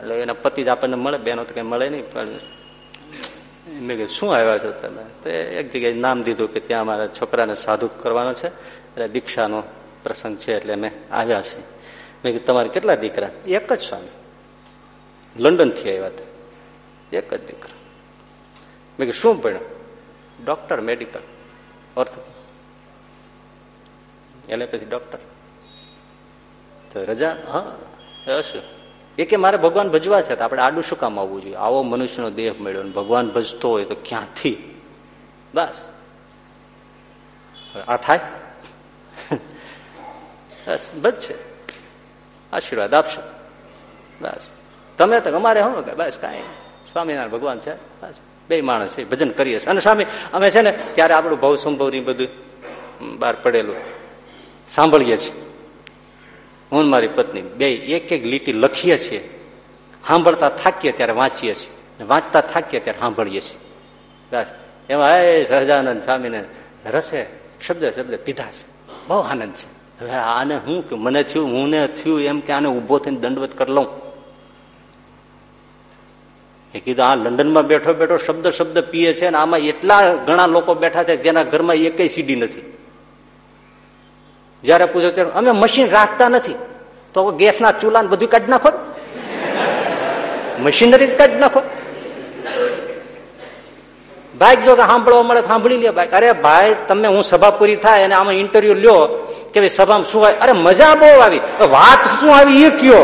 એટલે એના પતિ જ આપણને મળે, બેનો તો કઈ મળે નહીં, પણ મેં કીધું, શું આવ્યા છો તમે? તો એક જગ્યાએ નામ દીધું કે ત્યાં અમારા છોકરાને સાધુ કરવાનો છે, એટલે દીક્ષાનો પ્રસંગ છે, એટલે અમે આવ્યા છીએ. મેં કીધું, તમારે કેટલા દીકરા? એક જ સ્વામી. લંડનથી આવ્યા હતા? એક જ દીકરા. મેં કીધું, શું ભણ્યો? ડોક્ટર મેડિકલ અર્થ એલોપેથી ડોક્ટર. તો રજા હા. શું એ કે મારે ભગવાન ભજવા છે તો આપણે આડું શું કામ આવવું જોઈએ? આવો મનુષ્યનો દેહ મળ્યો ભગવાન ભજતો હોય તો ક્યાંથી? બસ. આ થાય. બસ ભજશે આશીર્વાદ આપશો. બસ. તમે તો અમારે હો કે બસ કાંઈ સ્વામિનારાયણ ભગવાન છે. બસ. બે માણસ ભજન કરીએ છીએ. અને સામે અમે છે ને ત્યારે આપણું ભાવ સંભવ બધું બહાર પડેલું સાંભળીએ છીએ. હું મારી પત્ની બે એક એક લીટી લખીએ છીએ. સાંભળતા થાકીએ ત્યારે વાંચીએ છીએ. વાંચતા થાકીએ ત્યારે સાંભળીએ છીએ. બસ. એમાં, એ સહજાનંદ સ્વામીને રસે, શબ્દ શબ્દ પીધા છે. બહુ આનંદ છે. હવે આને હું કે, મને થયું, હું ને થયું એમ કે આને ઊભો થઈને દંડવત કરી લઉં. એ કીધું, આ લંડનમાં બેઠો બેઠો શબ્દ શબ્દ પીએ છે અને આમાં એટલા ઘણા લોકો બેઠા છે જેના ઘરમાં એકય સીડી નથી. જયારે પૂછો ત્યારે અમે મશીન રાખતા નથી, તો ગેસના ચૂલા બધું કાઢી નાખો મશીનરી જ કાઢી નાખો. ભાઈ જો સાંભળવા મળે સાંભળી લે ભાઈ. અરે ભાઈ, તમે હું સભા પૂરી થાય અને આમાં ઇન્ટરવ્યુ લ્યો કે ભાઈ સભામાં શું હોય અરે મજા બહુ આવી. વાત શું આવી એ કયો.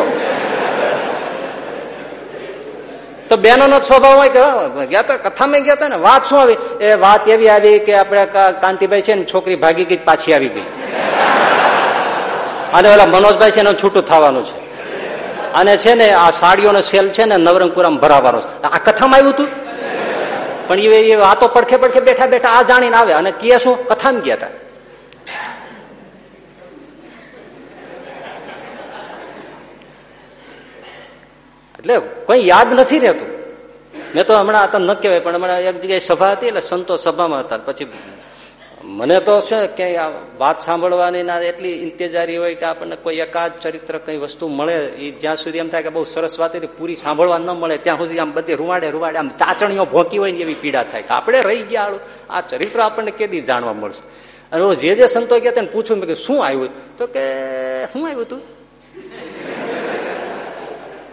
તો બેનો નો સ્વભાવ હોય કે ગયા હતા કથામાં ગયા હતા ને? વાત શું આવી? એ વાત એવી આવી કે આપણે કાંતિભાઈ છે ને, છોકરી ભાગી ગઈ પાછી આવી ગઈ. અને ઓલા મનોજભાઈ છે એનું છૂટું થવાનું છે. અને છે ને, આ સાડીઓનો સેલ છે ને, નવરંગપુરામાં ભરાવાનો છે. આ કથામાં આવ્યું હતું પણ એ વાતો પડખે પડખે બેઠા બેઠા આ જાણીને આવે. અને કે શું? કથામાં ગયા હતા એટલે કોઈ યાદ નથી રહેતું. મેં તો હમણાં તો ન કહેવાય, પણ હમણાં એક જગ્યાએ સભા હતી એટલે સંતો સભામાં હતા. પછી મને તો છે કે આ વાત સાંભળવાની ના એટલી ઇંતેજારી હોય કે આપણને કોઈ એકાદ ચરિત્ર કઈ વસ્તુ મળે એ જ્યાં સુધી એમ થાય કે બહુ સરસ વાત હતી, પૂરી સાંભળવા ન મળે, ત્યાં સુધી આમ બધી રૂવાડે રૂવાડે, આમ ચાચણીઓ ભોંકી હોય ને એવી પીડા થાય કે આપણે રહી ગયા આ ચરિત્ર આપણને કેદી જાણવા મળશે? અને જે જે સંતો ગયા તેને પૂછું કે શું આવ્યું? તો કે શું આવ્યું તું.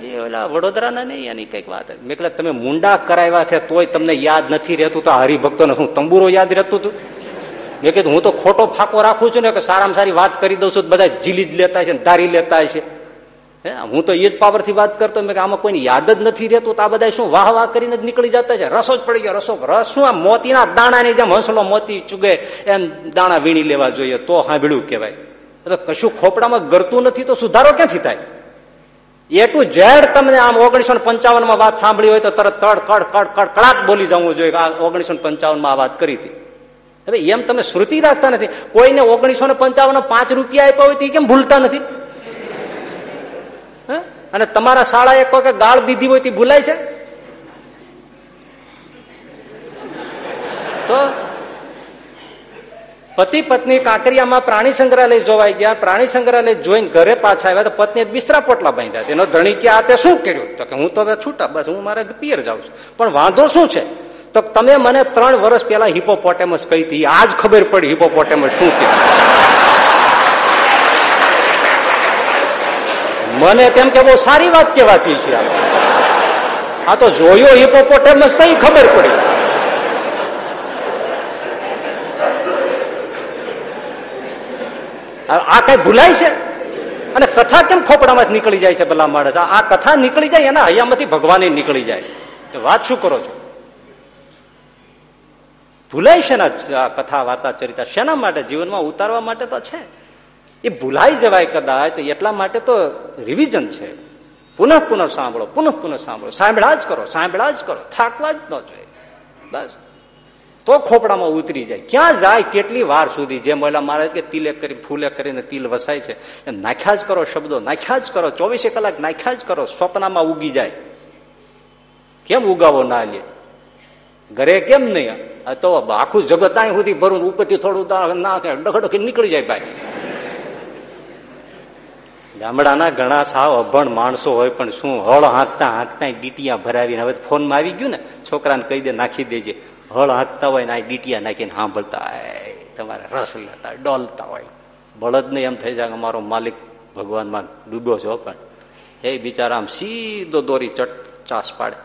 એ ઓલા વડોદરાના નહીં, એની કંઈક વાત મેં કહેલા તમે મુંડા કરાવ્યા છે તોય તમને યાદ નથી રહેતું. તો હરિભક્તોને શું, તંબુરો યાદ રહેતું હતું? મેં કીધું, હું તો ખોટો ફાંકો રાખું છું ને, કે સારામાં સારી વાત કરી દઉં છું બધા જીલી જ લેતા છે ધારી લેતા છે. હે, હું તો એ જ પાવરથી વાત કરતો, મેં કે આમાં કોઈને યાદ જ નથી રહેતું, તો આ બધા શું વાહ વાહ કરીને જ નીકળી જતા છે? રસો જ પડી ગયો, રસો, રસ શું આ મોતીના દાણાની જેમ હંસલો મોતી ચૂગે, એમ દાણા વીણી લેવા જોઈએ, તો હાંભળ્યું કહેવાય. હવે કશું ખોપડામાં ગરતું નથી, તો સુધારો ક્યાંથી થાય? એ ટુ ઝેડ તમને આમ ઓગણીસો પંચાવનમાં વાત સાંભળી હોય તો તરત તડ કડ કડ કડ, કડાક બોલી જવું જોઈએ આ ઓગણીસો પંચાવનમાં આ વાત કરી હતી. હવે એમ તમે શ્રુતિ રાખતા નથી. કોઈને ઓગણીસો ને પંચાવન પાંચ રૂપિયા આપ્યા હોય તો કેમ ભૂલતા નથી? અને તમારા શાળાએ કોઈ ગાળ દીધી હોય તે ભૂલાય છે? તો પતિ પત્ની કાંકરિયામાં પ્રાણી સંગ્રહાલય જોવાઈ ગયા. પ્રાણી સંગ્રહાલય જોઈને ઘરે પાછા આવ્યા તો પત્નીએ બિસ્તરા પોટલા બાંધ્યા. એનો ધણી કે, આ તે શું કર્યું? તો કે, હું તો હવે છૂટા, બસ હું મારા પિયર જાઉં છું. પણ વાંધો શું છે? તો તમે મને ત્રણ વર્ષ પહેલા હિપોપોટેમસ કહી હતી. આજ ખબર પડી હિપોપોટેમસ શું કે મને તેમ કે, બહુ સારી વાત કહેવાતી છે આ. તો જોયો હિપોપોટેમસ કઈ ખબર પડી. આ કઈ ભૂલાય છે? અને કથા કેમ ખોપડામાં નીકળી જાય છે ભલા માણસ? આ કથા નીકળી જાય, એના હૈયામાંથી ભગવાન નીકળી જાય. વાત શું કરો છો? ભૂલાય છે આ કથા, વાર્તા, ચરિતા? શેના માટે? જીવનમાં ઉતારવા માટે તો છે. એ ભૂલાઈ જવાય કદાચ, એટલા માટે તો રિવિઝન છે. પુનઃ પુનઃ સાંભળો, પુનઃ પુનઃ સાંભળો. સાંભળા જ કરો, સાંભળા જ કરો. થાકવા જ ન જોઈએ. બસ. તો ખોપડામાં ઉતરી જાય. ક્યાં જાય? કેટલી વાર સુધી? જેમ ઓલા મહારાજ કે તિલે કરી, ફૂલે કરીને તિલ વસાય છે એમ નાખ્યા જ કરો શબ્દો, નાખ્યા જ કરો, ચોવીસે કલાક નાખ્યા જ કરો, સ્વપ્નમાં ઉગી જાય. કેમ ઉગાવો ના લે? ઘરે કેમ નહીં? તો આખું જગત અહીં સુધી ભરું, ઉપરથી થોડું ના ડખડખી નીકળી જાય ભાઈ. ગામડાના ઘણા સાવ અભણ માણસો હોય પણ શું હળ હાંકતા હાંકતા ડીટીયા ભરાવીને હવે ફોનમાં આવી ગયું ને, છોકરાને કહી દે, નાખી દેજે. હળ હાંકતા હોય ને આ ડીટીયા નાખીને સાંભળતા તમારે રસ લેતા ડોલતા હોય. બળદ નહીં એમ થઈ જાય અમારો માલિક ભગવાનમાં ડૂબ્યો છો પણ. એ બિચારા આમ સીધો દોરી ચટ ચાસ પાડે.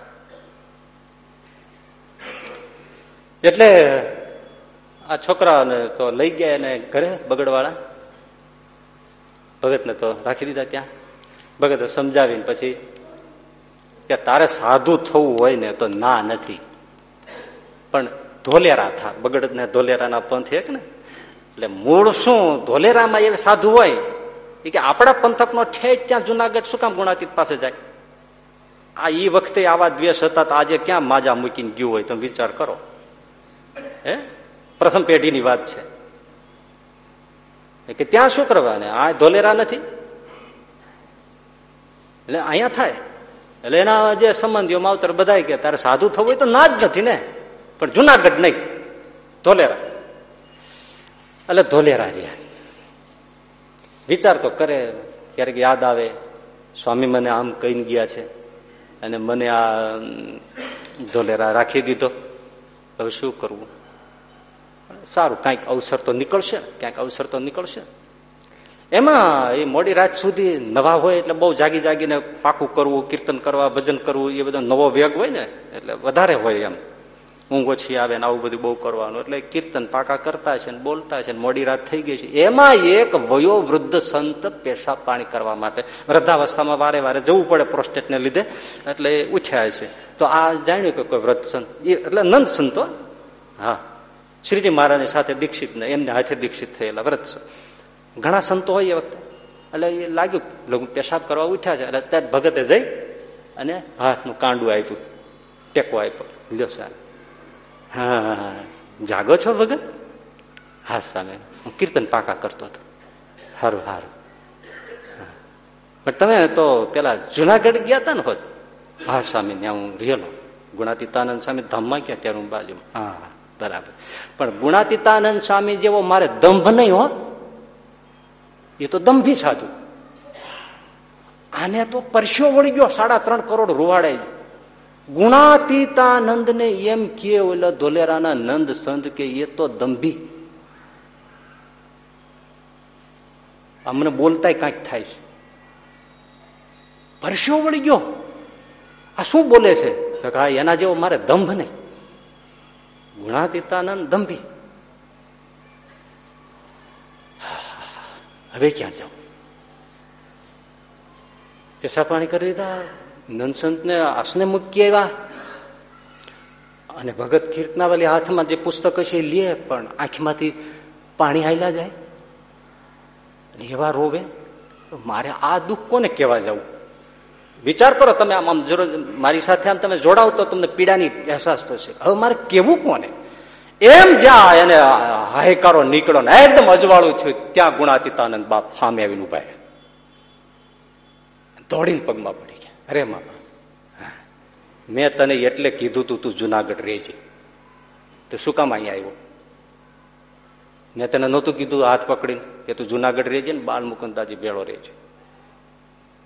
એટલે આ છોકરાને તો લઈ ગયા એને ઘરે, બગડવાળા. ભગતને તો રાખી દીધા ત્યાં. ભગત સમજાવીને પછી કે તારે સાધુ થવું હોય ને તો ના નથી. પણ ધોલેરા થા. બગડ ને ધોલેરાના પંથ એક ને? એટલે મૂળ શું? ધોલેરામાં એ સાધુ હોય કે આપણા પંથકનો ઠેઠ ત્યાં જુનાગઢ શું કામ ગુણાતીત પાસે જાય? આ એ વખતે આવા દ્વેષ હતા તો આજે ક્યાં માજા મૂકીને ગયું હોય? તમે વિચાર કરો. હે? પ્રથમ પેઢીની વાત છે. કે ત્યાં શું કરવા? ને આ ધોલેરા નથી? એટલે અહીંયા થાય. એટલે એના જે સંબંધીઓ માવતર બધા કે, તારે સાધુ થવું હોય તો ના જ નથી ને? પણ જુનાગઢ નહીં. ધોલેરા. એટલે ધોલેરા રહ્યા. વિચાર તો કરે, ક્યારેક યાદ આવે, સ્વામી મને આમ કહીને ગયા છે, અને મને આ ધોલેરા રાખી દીધો. હવે શું કરવું? સારું, કાંઈક અવસર તો નીકળશે ક્યાંક અવસર તો નીકળશે. એમાં એ મોડી રાત સુધી નવા હોય એટલે બહુ જાગી જાગીને પાકું કરવું, કીર્તન કરવા, ભજન કરવું, એ બધો નવો વેગ હોય ને, એટલે વધારે હોય એમ. ઊંઘ ઓછી આવે ને આવું બધું બહુ કરવાનું. એટલે કીર્તન પાકા કરતા છે ને બોલતા છે મોડી રાત થઈ ગઈ છે. એમાં એક વયો વૃદ્ધ સંત પેશાબ પાણી કરવા માટે વૃદ્ધાવસ્થામાં વારે વારે જવું પડે પ્રોસ્ટેટને લીધે. એટલે ઉઠ્યા છે. તો આ જાણ્યું કે કોઈ વૃદ્ધ સંત. એટલે નંદ સંતો હા. શ્રીજી મહારાજની સાથે દીક્ષિત ને એમને હાથે દીક્ષિત થયેલા વ્રત ઘણા સંતો હોય એ વખતે. એટલે એ લાગ્યું લોકો પેશાબ કરવા ઉઠ્યા છે. એટલે ત્યારે ભગતે જઈ અને હાથનું કાંડું આપ્યું. ટેકો આપ્યો. લ્યો સાહેબ. હા જાગો છો ભગત? હા સામે. હું કીર્તન પાકા કરતો હતો. સારું સારું પણ તમે તો પેલા જુનાગઢ ગયા હતા ને હોત? હા સ્વામી ત્યાં હું રિયલો ગુણાતીતાનંદ સ્વામી ધામમાં ગયા ત્યારે હું બાજુ હા. બરાબર. પણ ગુણાતીતાનંદ સ્વામી જેવો મારે દંભ નહીં હોત? એ તો દંભી સાધુ. આને તો પરસ્યો વળી ગયો સાડા ત્રણ કરોડ રૂવાડે ગુણાતીતાનંદ ને એમ કે ઓલા ધોલેરાના નંદ સંત કે એ તો દંભી. અમને બોલતા કાંઈક થાય છે. પરસ્યો વળી ગયો. આ શું બોલે છે? હા એના જેવો મારે દંભ નહીં. ગુણાતીતાનંદ દંભી. હવે ક્યાં જાઉં? પેશા પાણી કરી દીધા. નંદસંત ને આસને મૂકી આવ્યા. અને ભગત કીર્તનાવાલી હાથમાં જે પુસ્તક છે એ લે, પણ આંખમાંથી પાણી હાલ્યા જાય. એવા રોવે, મારે આ દુઃખ કોને કહેવા જવું? વિચાર કરો તમે આમ આમ જરૂર, મારી સાથે આમ તમે જોડાવ તો તમને પીડાની અહેસાસ થશે. હવે મારે કેવું કોને? એમ જ્યાં એને હાયકારો નીકળો ને એકદમ અજવાળું થયું, ત્યાં ગુણાતીતાનંદ બાપ સામે આવીને ઊભા દોડીને પગમાં અરે મામા, મેં તને એટલે કીધું તું તું જુનાગઢ રહેજે તો શું કામ અહીંયા આવ્યો? મેં તને નહોતું કીધું હાથ પકડીને કે તું જુનાગઢ રહેજે ને બાલ મુકંદાજી ભેળો રહેજે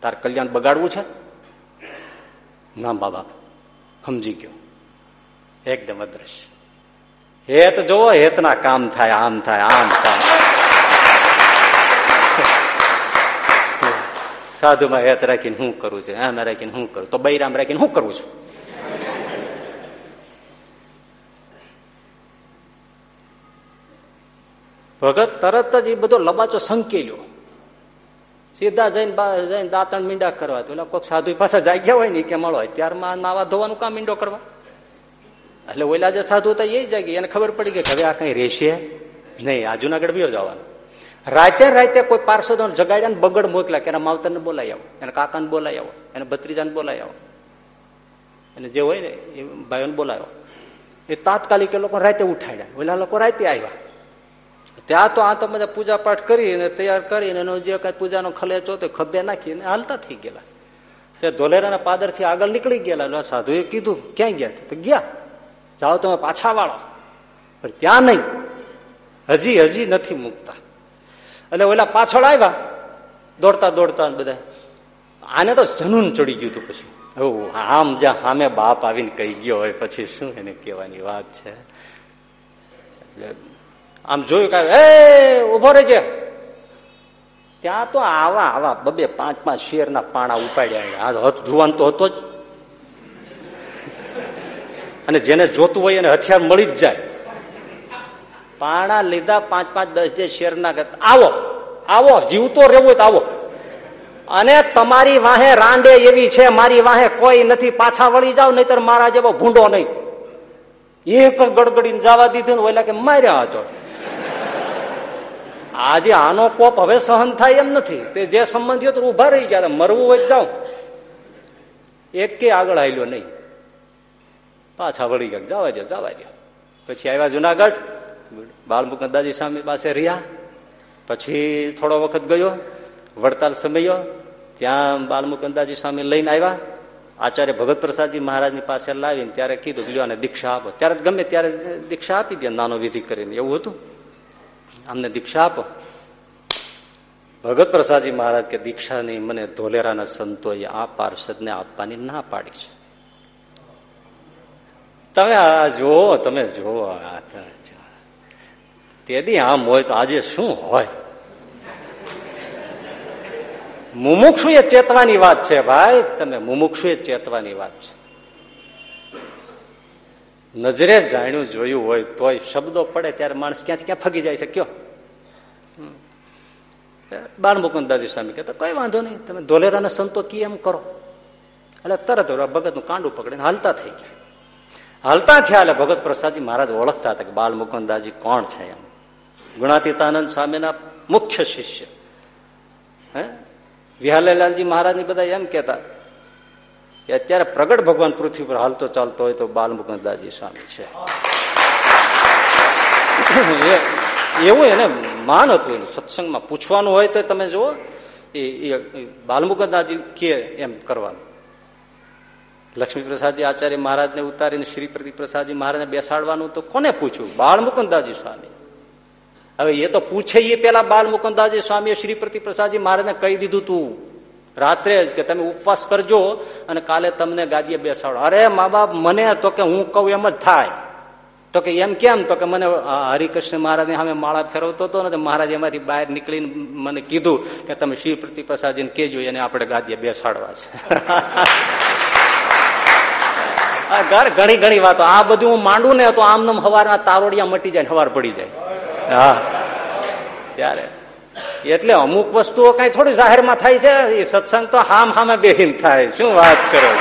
તાર કલ્યાણ બગાડવું છે? ના બાબા, સમજી ગયો. એકદમ અદ્રશ્ય. હેત જોવો, હેતના કામ થાય, આમ થાય આમ થાય. સાધુમાં હેત રાખીને શું કરું છું, આમ રાખીને શું કરું તો બૈરામ રાખીને શું કરું છું? ભગત તરત જ એ બધો લબાચો સંકેલ્યો. સીધા જઈને જઈને દાંતણ મીંડા કરવા તો કોઈક સાધુ પાછા જાગ્યા હોય ને કે મળો ત્યારમાં નાવા ધોવાનું કામ મીંડો કરવા? એટલે ઓલા જે સાધુ હતા એ જાગી એને ખબર પડી કે હવે આ કઈ રહેશે નહીં. આ જુનાગઢ બી જવાનું. રાતે રાતે કોઈ પાર્ષદો જગાડ્યા બગડ મોકલ્યા કે એના માવતરને બોલાઈ આવો, એના કાકાને બોલાઈ આવો, એના ભત્રીજાને બોલાઈ આવો. અને જે હોય ને એ ભાઈઓને બોલાવ્યો. એ તાત્કાલિક એ લોકો રાતે ઉઠાડ્યા. ઓલા લોકો રાતે આવ્યા. ત્યાં તો આ તો બધા પૂજા પાઠ કરીને તૈયાર કરીને એનો જે કઈ પૂજાનો ખલેચો તો ખભે નાખીને હાલતા થઈ ગયેલા. તે ધોલેરાના પાદરથી આગળ નીકળી ગયેલા. સાધુએ કીધું, ક્યાં ગયા તો ગયા. જાઓ તમે પાછા વાળો. પણ ત્યાં નહીં. હજી હજી નથી મૂકતા. એટલે ઓલા પાછળ આવ્યા. દોડતા દોડતા બધા. આને તો જનૂન ચડી ગયું હતું પછી. આમ જ્યાં સામે બાપ આવીને કહી ગયો હોય, પછી શું એને કહેવાની વાત છે? આમ જોયું કે, એ ઊભો રહેજે. ત્યાં તો આવા આવા, બબે પાંચ પાંચ શેરના પાણા ઉપાડ્યા આ જુવાન તો હતો જ. અને જેને જોતું હોય એને હથિયાર મળી જ જાય. પાણા લીધા, પાંચ પાંચ, દસ જે શેરના આવો આવો, જીવતો રહેવું તો આવો. અને તમારી વાહે રાંડે એવી છે, મારી વાહે કોઈ નથી, પાછા વળી જાવ નહીતર મારા જેવો ભૂંડો નહીં. એ પણ ગડગડીને જવા દીધું ને ઓલા કે માર્યા હતો. આજે આનો કોપ હવે સહન થાય એમ નથી. તે જે સંબંધીઓ તો ઊભા રહી ગયા મરવું હોય જાઉં એક કે આગળ આવેલો નહીં. પાછા વળી ગયા, જવા દો જવા દો પછી આવ્યા જુનાગઢ. બાલમુકંદાજી સ્વામી પાસે રહ્યા. પછી થોડો વખત ગયો, વડતાલ સમયો, ત્યાં બાલમુકંદાજી સ્વામી લઈને આવ્યા. આચાર્ય ભગત પ્રસાદજી મહારાજની પાસે લાવીને ત્યારે કીધું, લ્યો અને દીક્ષા આપો. ત્યારે ગમે ત્યારે દીક્ષા આપી દે, નાનો વિધિ કરીને. એવું હતું. અમને દીક્ષા આપો. ભગત પ્રસાદજી મહારાજ કે, દીક્ષાની મને ધોલેરાના સંતોએ આ પાર્ષદને આપવાની ના પાડી છે. તમે આ જુઓ, તમે જુઓ તેથી આમ હોય તો આજે શું હોય? મુમુક્ષુ એ ચેતવાની વાત છે ભાઈ તમે મુમુક્ષુ એ ચેતવાની વાત છે. નજરે જાણ્યું, જોયું હોય તોય શબ્દો પડે ત્યારે માણસ ક્યાંથી ક્યાં ફગી જાય છે, કયો? બાળ મુકુંદાજી સ્વામી કહેતા, કઈ વાંધો નહીં, તમે ધોલેરાને સંતો કી એમ કરો. એટલે તરત ભગતનું કાંડું પકડીને હાલતા થઈ ગયા. હાલતા થયા એટલે ભગત પ્રસાદજી મહારાજ ઓળખતા હતા કે બાળ મુકુંદાજી કોણ છે એમ. ગુણાતીતાનંદ સ્વામીના મુખ્ય શિષ્ય. હે? વિહાલેલાલજી મહારાજની બધા એમ કેતા કે અત્યારે પ્રગટ ભગવાન પૃથ્વી પર હાલતો ચાલતો હોય તો બાલમુકુદાજી સ્વામી છે. એવું એને માન હતું એનું. સત્સંગમાં પૂછવાનું હોય તો તમે જુઓ, એ બાલમુકુદાજી કે એમ કરવાનું. લક્ષ્મી પ્રસાદજી આચાર્ય મહારાજને ઉતારીને શ્રી પ્રદીપ પ્રસાદજી મહારાજને બેસાડવાનું તો કોને પૂછ્યું? બાળમુકુદાજી સ્વામી. હવે એ તો પૂછે એ પેલા બાલ મુકુદાજી, સ્વામીએ શ્રી પ્રતિપ્રસાદજી મહારાજને કહી દીધું તું. રાત્રે જ કે તમે ઉપવાસ કરજો અને કાલે તમને ગાદીએ બેસાડો. અરે, મા બાપ, મને તો કે હું કહું એમ જ થાય. તો કે એમ કેમ? તો કે મને હરિકૃષ્ણ મહારાજને સામે માળા ફેરવતો હતો ને મહારાજ એમાંથી બહાર નીકળીને મને કીધું કે તમે શ્રી પ્રતિપ્રસાદજીને કેજો એને આપણે ગાદીએ બેસાડવા છે. ઘણી ઘણી વાતો. આ બધું હું માંડું ને, તો આમ હવારના તારોડિયા મટી જાય હવાર પડી જાય. હા. ત્યારે. એટલે અમુક વસ્તુઓ કઈ થોડી જાહેરમાં થાય છે, એ સત્સંગ તો હામ હામે બેહીન થાય. શું વાત કરો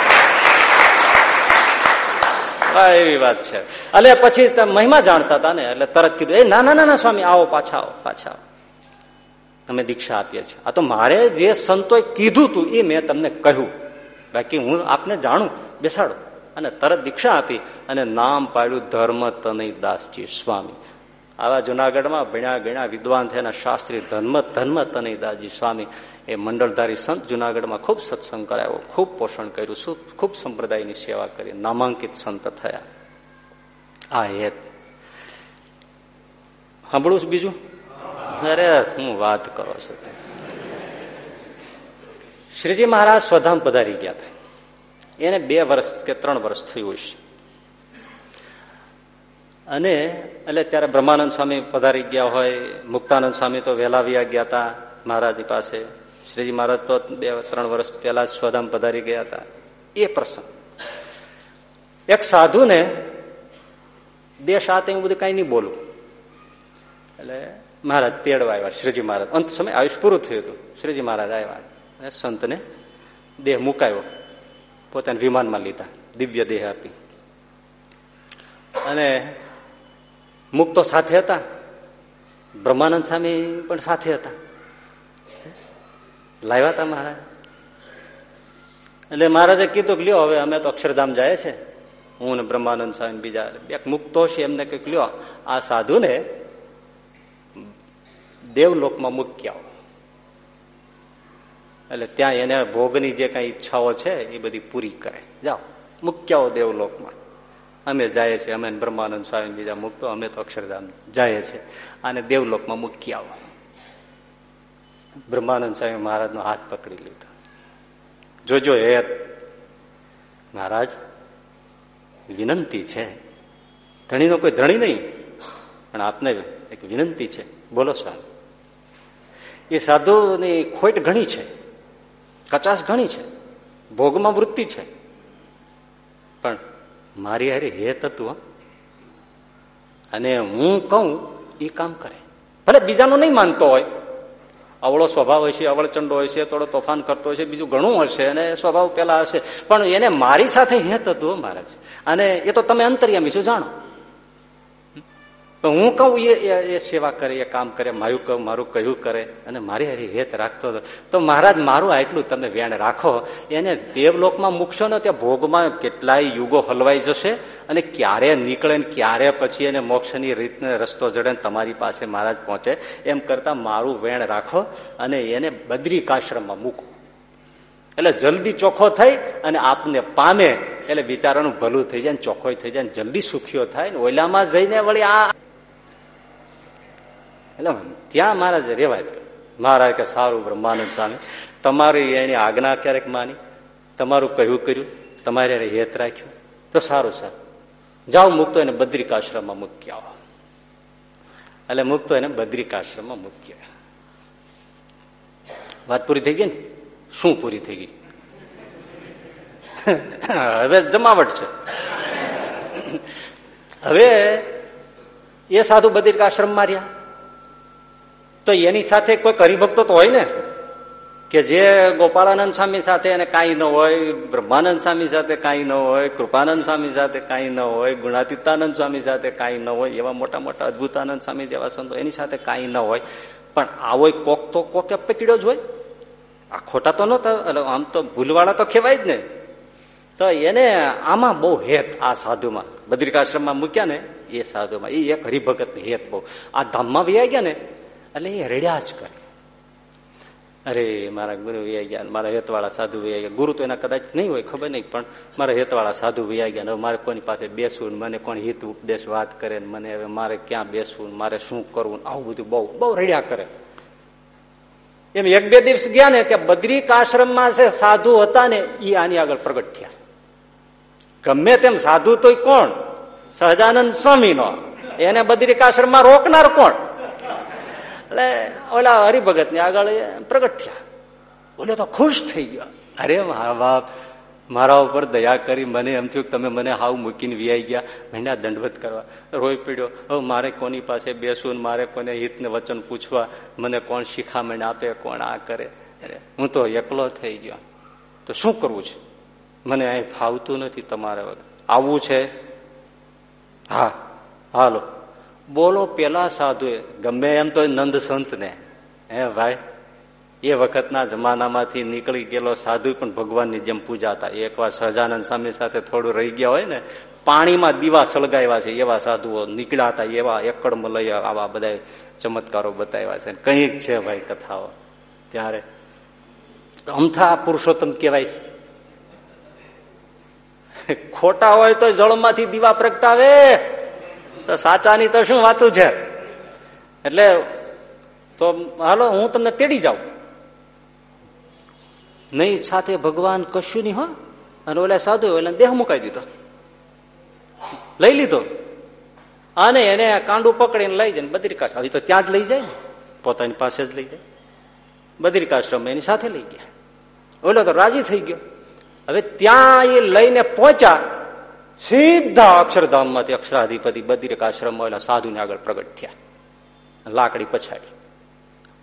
એવી વાત છે. એટલે પછી મહિમા જાણતા હતા ને, એટલે તરત કીધું, એ, ના ના ના સ્વામી, આવો પાછા આવો પાછા આવો. અમે દીક્ષા આપીએ છીએ. આ તો મારે જે સંતોએ કીધું તું, એ મેં તમને કહ્યું. બાકી હું આપને જાણું. બેસાડો. અને તરત દીક્ષા આપી અને નામ પાડ્યું ધર્મ તનય દાસજી સ્વામી. આવા જુનાગઢમાં ભણ્યા ગણ્યા વિદ્વાન થયા શાસ્ત્રી ધર્મ ધર્મ તનિદાજી સ્વામી એ મંડળધારી સંત જુનાગઢમાં ખૂબ સત્સંગ કરાયો, ખૂબ પોષણ કર્યું ખૂબ સંપ્રદાયની સેવા કરી, નામાંકિત સંત થયા. આ હેત. સાંભળું બીજું? અરે, હું વાત કરો છો. શ્રીજી મહારાજ સ્વધામ પધારી ગયા હતા. એને બે વર્ષ કે ત્રણ વર્ષ થયું છે અને એટલે ત્યારે બ્રહ્માનંદ સ્વામી પધારી ગયા હોય, મુક્તાનંદ સ્વામી તો વહેલા વ્યા ગયા હતા મહારાજની પાસે. શ્રીજી મહારાજ તો બે, ત્રણ વર્ષ પહેલા સ્વધામ પધારી ગયા હતા. એ પ્રસંગ. એક સાધુને દેશ આ હું બધું કઈ નહીં બોલું. એટલે મહારાજ તેડવા આવ્યા, શ્રીજી મહારાજ. અંત સમય આયુષ પૂરું થયું હતું. શ્રીજી મહારાજ આવ્યા અને સંતને દેહ મુકાયો. પોતાને વિમાનમાં લીધા. દિવ્ય દેહ આપી. અને મુક્તો સાથે હતા. બ્રહ્માનંદ સ્વામી પણ સાથે હતા. લાવ્યા હતા મહારાજ. એટલે મહારાજે કીધું કે લ્યો, હવે અમે તો અક્ષરધામ જાય છે. હું ને બ્રહ્માનંદ સ્વામી બીજા એક મુક્તો છે એમને કંઈક લ્યો, આ સાધુને દેવલોકમાં મૂકી આવો. એટલે ત્યાં એને ભોગની જે કઈ ઈચ્છાઓ છે, એ બધી પૂરી કરે. જાઓ, મૂકી આવો દેવલોકમાં. અમે જઈએ છીએ, અમે બ્રહ્માનંદ સ્વામી બીજા મૂકતો, અમે તો અક્ષરધામ જઈએ છીએ. અને દેવલોકમાં મૂકી આવો બ્રહ્માનંદ સ્વામી મહારાજનો હાથ પકડી લીધો. જોજો હે મહારાજ વિનંતી છે. ધણીનો કોઈ ધણી નહીં, પણ આપને એક વિનંતી છે. બોલો સ્વામી એ સાધુની ખોટ ઘણી છે. કચાશ ઘણી છે. ભોગમાં વૃત્તિ છે. પણ મારી હારે હેત હતું અને હું કહું એ કામ કરે. ભલે બીજાનો નહીં માનતો હોય. અવળો સ્વભાવ હશે અવળચંડો હશે થોડો તોફાન કરતો હશે બીજું ઘણું હશે અને સ્વભાવ પેલા હશે. પણ એને મારી સાથે હેત હતું મહારાજ અને એ તો તમે અંતરિયામી શું જાણો. હું કહું એ સેવા કરે, એ કામ કરે, મારું કહું, મારું કહ્યું કરે, અને મારી હારી હેત રાખતો હતો. તો મહારાજ, મારું આટલું તમે વેણ રાખો, એને દેવલોકમાં મૂકશો ને ત્યાં ભોગમાં કેટલાય યુગો હલવાઈ જશે, અને ક્યારે નીકળે ને ક્યારે પછી એને મોક્ષની રીતને રસ્તો જડે તમારી પાસે મહારાજ પહોંચે, એમ કરતા મારું વેણ રાખો, અને એને બદ્રિકાશ્રમમાં મૂકો. એટલે જલ્દી ચોખ્ખો થઈ, અને આપને પામે, એટલે બિચારાનું ભલું થઈ જાય ચોખ્ખો થઈ જાય જલ્દી સુખીઓ થાય ને ઓલામાં જઈને વળી આ એટલે ત્યાં મહારાજ રેવાય મહારાજ કે, સારું, બ્રહ્માનંદ સ્વામી, તમારી એની આજ્ઞા ક્યારેક માની? તમારું કહ્યું કર્યું? તમારે હેત રાખ્યું? તો સારું સારું. જાઓ મુક્તો એને બદ્રિકાશ્રમમાં મૂકી આવો. એટલે મુક્તો એને બદ્રિકાશ્રમમાં મૂકી વાત પૂરી થઈ ગઈ ને? શું પૂરી થઈ ગઈ? હવે જમાવટ છે. હવે એ સાધુ બદ્રિકાશ્રમ માર્યા તો એની સાથે કોઈ હરિભક્તો તો હોય ને? કે જે ગોપાળાનંદ સ્વામી સાથે એને કાંઈ ન હોય, બ્રહ્માનંદ સ્વામી સાથે કાંઈ ન હોય, કૃપાનંદ સ્વામી સાથે કાંઈ ન હોય, ગુણાતીતાનંદ સ્વામી સાથે કાંઈ ન હોય, એવા મોટા મોટા અદભુતાનંદ સ્વામી જેવા સંતો એની સાથે કાંઈ ન હોય. પણ આવો કોક તો કોકે પકડ્યો જ હોય. આ ખોટા તો એટલે આમ તો ભૂલવાળા તો ખેવાય જ ને. તો એને આમાં બહુ હેત આ સાધુમાં. બદ્રિકાશ્રમમાં મૂક્યા ને, એ સાધુમાં. એ એક હરિભગત હેત બહુ. આ ધામમાં વ્યાઈ ગયા ને એટલે એ રેડ્યા જ કરે. અરે, મારા ગુરુ વ્યા ગયા, મારા હેતવાળા સાધુ વ્યા ગયા. ગુરુ તો એના કદાચ નહીં હોય, ખબર નહીં, પણ મારા હેતવાળા સાધુ વ્યા ગયા હવે મારે કોની પાસે બેસવું મને કોણ હિત ઉપદેશ વાત કરે ને મને હવે મારે ક્યાં બેસવું મારે શું કરવું આવું બધું બહુ બહુ રેડ્યા કરે. એમ એક બે દિવસ ગયા ને ત્યાં બદ્રિક આશ્રમમાં છે, સાધુ હતા ને એ આની આગળ પ્રગટ થયા. ગમે તેમ સાધુ તો કોણ? સહજાનંદ સ્વામી એને બદ્રિક આશ્રમમાં રોકનાર કોણ? એટલે ઓલા હરિભગત ને આગળ પ્રગટ થયા બોલે તો ખુશ થઈ ગયો. અરે મા બાપ મારા ઉપર દયા કરી, મને એમ થયું તમે મને હાવ મૂકીને વિયાઈ ગયા. મહિના દંડવત કરવા. રોઈ પીડ્યો. હવે મારે કોની પાસે બેસવું મારે કોને હિતને વચન પૂછવા? મને કોણ શિખામણ આપે, કોણ આ કરે? હું તો એકલો થઈ ગયો. તો શું કરવું છે? મને અહીં ફાવતું નથી તમારે આવવું છે? હા, હાલો. બોલો પેલા સાધુએ, ગમે એમ તો નંદ સંત ને હે ભાઈ, એ વખતના જમાનામાંથી નીકળી ગયેલો સાધુ પણ ભગવાનની જેમ પૂજાતા એકવાર સહજાનંદ સ્વામી સાથે થોડું રહી ગયા હોય ને, પાણીમાં દીવા સળગાવ્યા છે, એવા સાધુઓ નીકળ્યા હતા, એવા એકડમાં લઈ આવા બધા ચમત્કારો બતાવ્યા છે. કંઈક છે ભાઈ કથાઓ. ત્યારે અમથા પુરુષોત્તમ કહેવાય ખોટા હોય તો જળમાંથી દીવા પ્રગટાવે. તો સાચાની તો શું વાતું છે? એટલે તો હાલો, હું તમને તેડી જાઉં. નહીં સાથે ભગવાન કશું નહીં હો. અને ઓલા સાધુ ઓલા દેહ મુકાઈ દીધો. લઈ લીધો. અને એને કાંડું પકડીને લઈ જાય બદ્રિકાશ. હવે તો ત્યાં જ લઈ જાય ને. પોતાની પાસે જ લઈ જાય. બદ્રિકાશ્રમ એની સાથે લઈ ગયા. ઓલો તો રાજી થઈ ગયો. હવે ત્યાં એ લઈને પહોંચ્યા. સીધા અક્ષરધામમાંથી અક્ષરાધિપતિ બદ્રિકાશ્રમ આવેલા સાધુને આગળ પ્રગટ થયા. લાકડી પછાડી.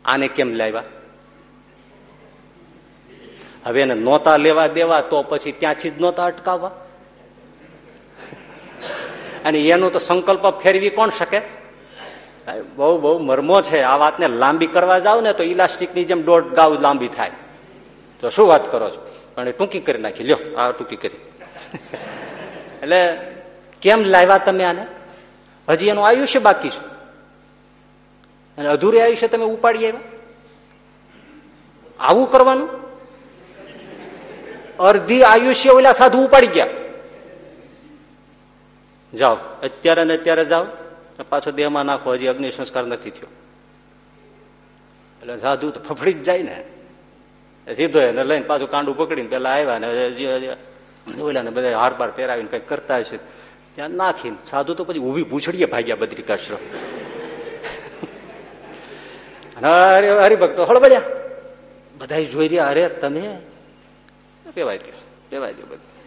આને કેમ લાવ્યા? હવે એને નોતા લેવા દેવા તો પછી ત્યાંથી જ નોતા અટકાવવા. અને એનું તો સંકલ્પ ફેરવી કોણ શકે? બહુ બહુ મરમો છે. આ વાતને લાંબી કરવા જાવ ને તો ઇલાસ્ટિકની જેમ દોઢ ગાઉ લાંબી થાય. તો શું વાત કરો છો? પણ ટૂંકી કરી નાખી. લ્યો, આ ટૂંકી કરી. એટલે કેમ લાવ્યા તમે આને? હજી એનું આયુષ્ય બાકી છે. અને અધૂરે આયુષ્ય તમે ઉપાડી આવ્યા? આવું કરવાનું? અર્ધી આયુષ્ય ઓલા સાધુ ઉપાડી ગયા. જાઓ, અત્યારે ને અત્યારે જાઓ પાછો દેહમાં નાખો, હજી અગ્નિ સંસ્કાર નથી થયો. એટલે સાધુ તો ફફડી જ જાય ને. સીધો એને લઈને પાછું કાંડું પકડીને પેલા આવ્યા ને ઓલા ને બધા હાર બાર પહેરાવીને કંઈક કરતા હશે. ત્યાં નાખીને સાધુ તો પછી ઊભી પૂછડીએ ભાગ્યા બદ્રિકાશ્રમ. અરે હરિભક્તો હળબડ્યા. બધા જોઈ રહ્યા, અરે તમે? કહેવાય દો કહેવાય દો બધું.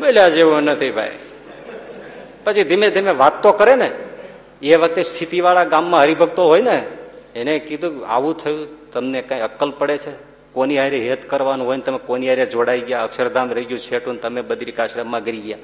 બોલ્યા જેવું નથી ભાઈ. પછી ધીમે ધીમે વાત તો કરે ને. એ વખતે સ્થિતિવાળા ગામમાં હરિભક્તો હોય ને, એને કીધું આવું થયું, તમને કઈ અક્કલ પડે છે? કોની હારે હેત કરવાનું હોય ને તમે કોની હારે જોડાઈ ગયા, અક્ષરધામ રહી ગયું છેટું તમે બદ્રિકાશ્રમમાં ગરી ગયા.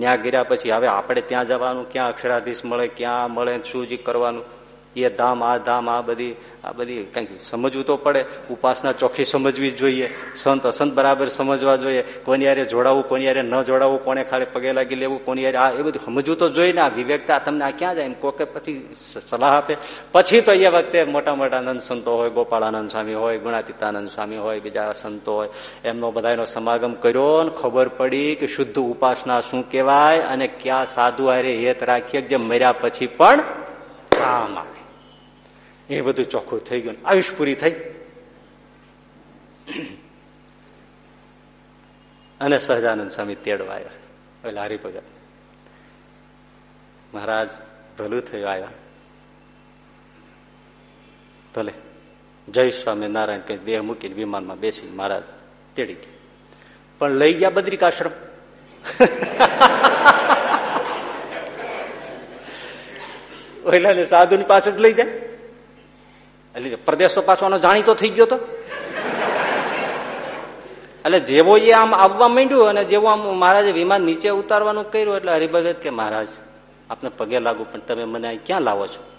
ત્યાં ગીર્યા પછી હવે આપણે ત્યાં જવાનું, ક્યાં અક્ષરાધીશ મળે, ક્યાં મળે શું જ કરવાનું? એ ધામ, આ ધામ, આ બધી આ બધી કંઈક સમજવું તો પડે. ઉપાસના ચોખ્ખી સમજવી જોઈએ. સંત અસંત બરાબર સમજવા જોઈએ. કોની યારે જોડાવવું કોની યારે ન જોડાવવું કોને ખાલી પગે લાગી લેવું, કોની યારે આ એ બધું સમજવું તો જોઈએ ને. આ વિવેકતા તમને આ ક્યાં જાય? કોકે પછી સલાહ આપે. પછી તો એ વખતે મોટા મોટા આનંદ સંતો હોય, ગોપાળાનંદ સ્વામી હોય, ગુણાતીતાનંદ સ્વામી હોય, બીજા સંતો હોય. એમનો બધાનો સમાગમ કર્યો ને ખબર પડી કે શુદ્ધ ઉપાસના શું કહેવાય અને ક્યાં સાધુ આરે હેત રાખીએ જે મર્યા પછી પણ કામ આવે. એ બધું ચોખ્ખું થઈ ગયું. આયુષ પૂરી થઈ. અને સહજાનંદ સ્વામી તેડવા આવ્યા લારી હરિભગત મહારાજ, ભલું થયું આવ્યા. ભલે. જય સ્વામી નારાયણ કઈ દેહ મૂકીને વિમાનમાં બેસી મહારાજ તેડી ગયા. પણ લઈ ગયા બદ્રિકાશ્રમ ઓલા સાધુ ની પાસે જ લઈ જાય. એટલે પ્રદેશ તો પાછો જાણીતો થઈ ગયો તો? એટલે જેવો એ આમ આવવા માંડ્યું અને જેવું આમ મહારાજે વિમાન નીચે ઉતારવાનું કર્યું એટલે હરિભગત કે મહારાજ, આપને પગે લાગુ, પણ તમે મને અહીં ક્યાં લાવો છો?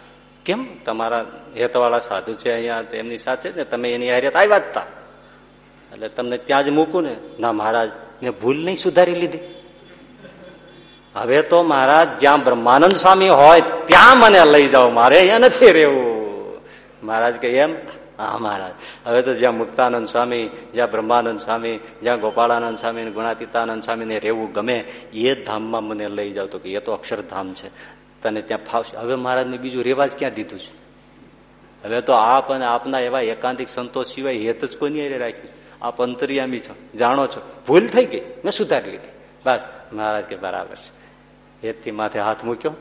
કેમ? તમારા હેતવાળા સાધુ છે અહીંયા એમની સાથે ને, તમે એની હારે આવ્યા જ એટલે તમને ત્યાં જ મૂકું ને? ના મહારાજ, મેં ભૂલ નહીં સુધારી લીધી. હવે તો મહારાજ, જ્યાં બ્રહ્માનંદ સ્વામી હોય, ત્યાં મને લઈ જાઓ. મારે અહીંયા નથી રહેવું. મહારાજ કે એમ? હા, મહારાજ. હવે તો જ્યાં મુક્તાનંદ સ્વામી, જ્યાં બ્રહ્માનંદ સ્વામી, જ્યાં ગોપાળાનંદ સ્વામી ગુણાતીતાનંદ સ્વામી રહેવું ગમે, એ ધામમાં મને લઈ જાવ તો કે એ તો અક્ષરધામ છે. તને ત્યાં ફાવશે. હવે મહારાજને બીજું રેવાજ ક્યાં દીધું છે? હવે તો આપ અને આપના એવા એકાંતિક સંતોષ સિવાય હેત જ કોની રાખ્યું આપ અંતરિયામી છો. જાણો છો. ભૂલ થઈ ગઈ. મેં સુધારી લીધી. બસ. મહારાજ કે બરાબર છે. હેતથી માથે હાથ મૂક્યો.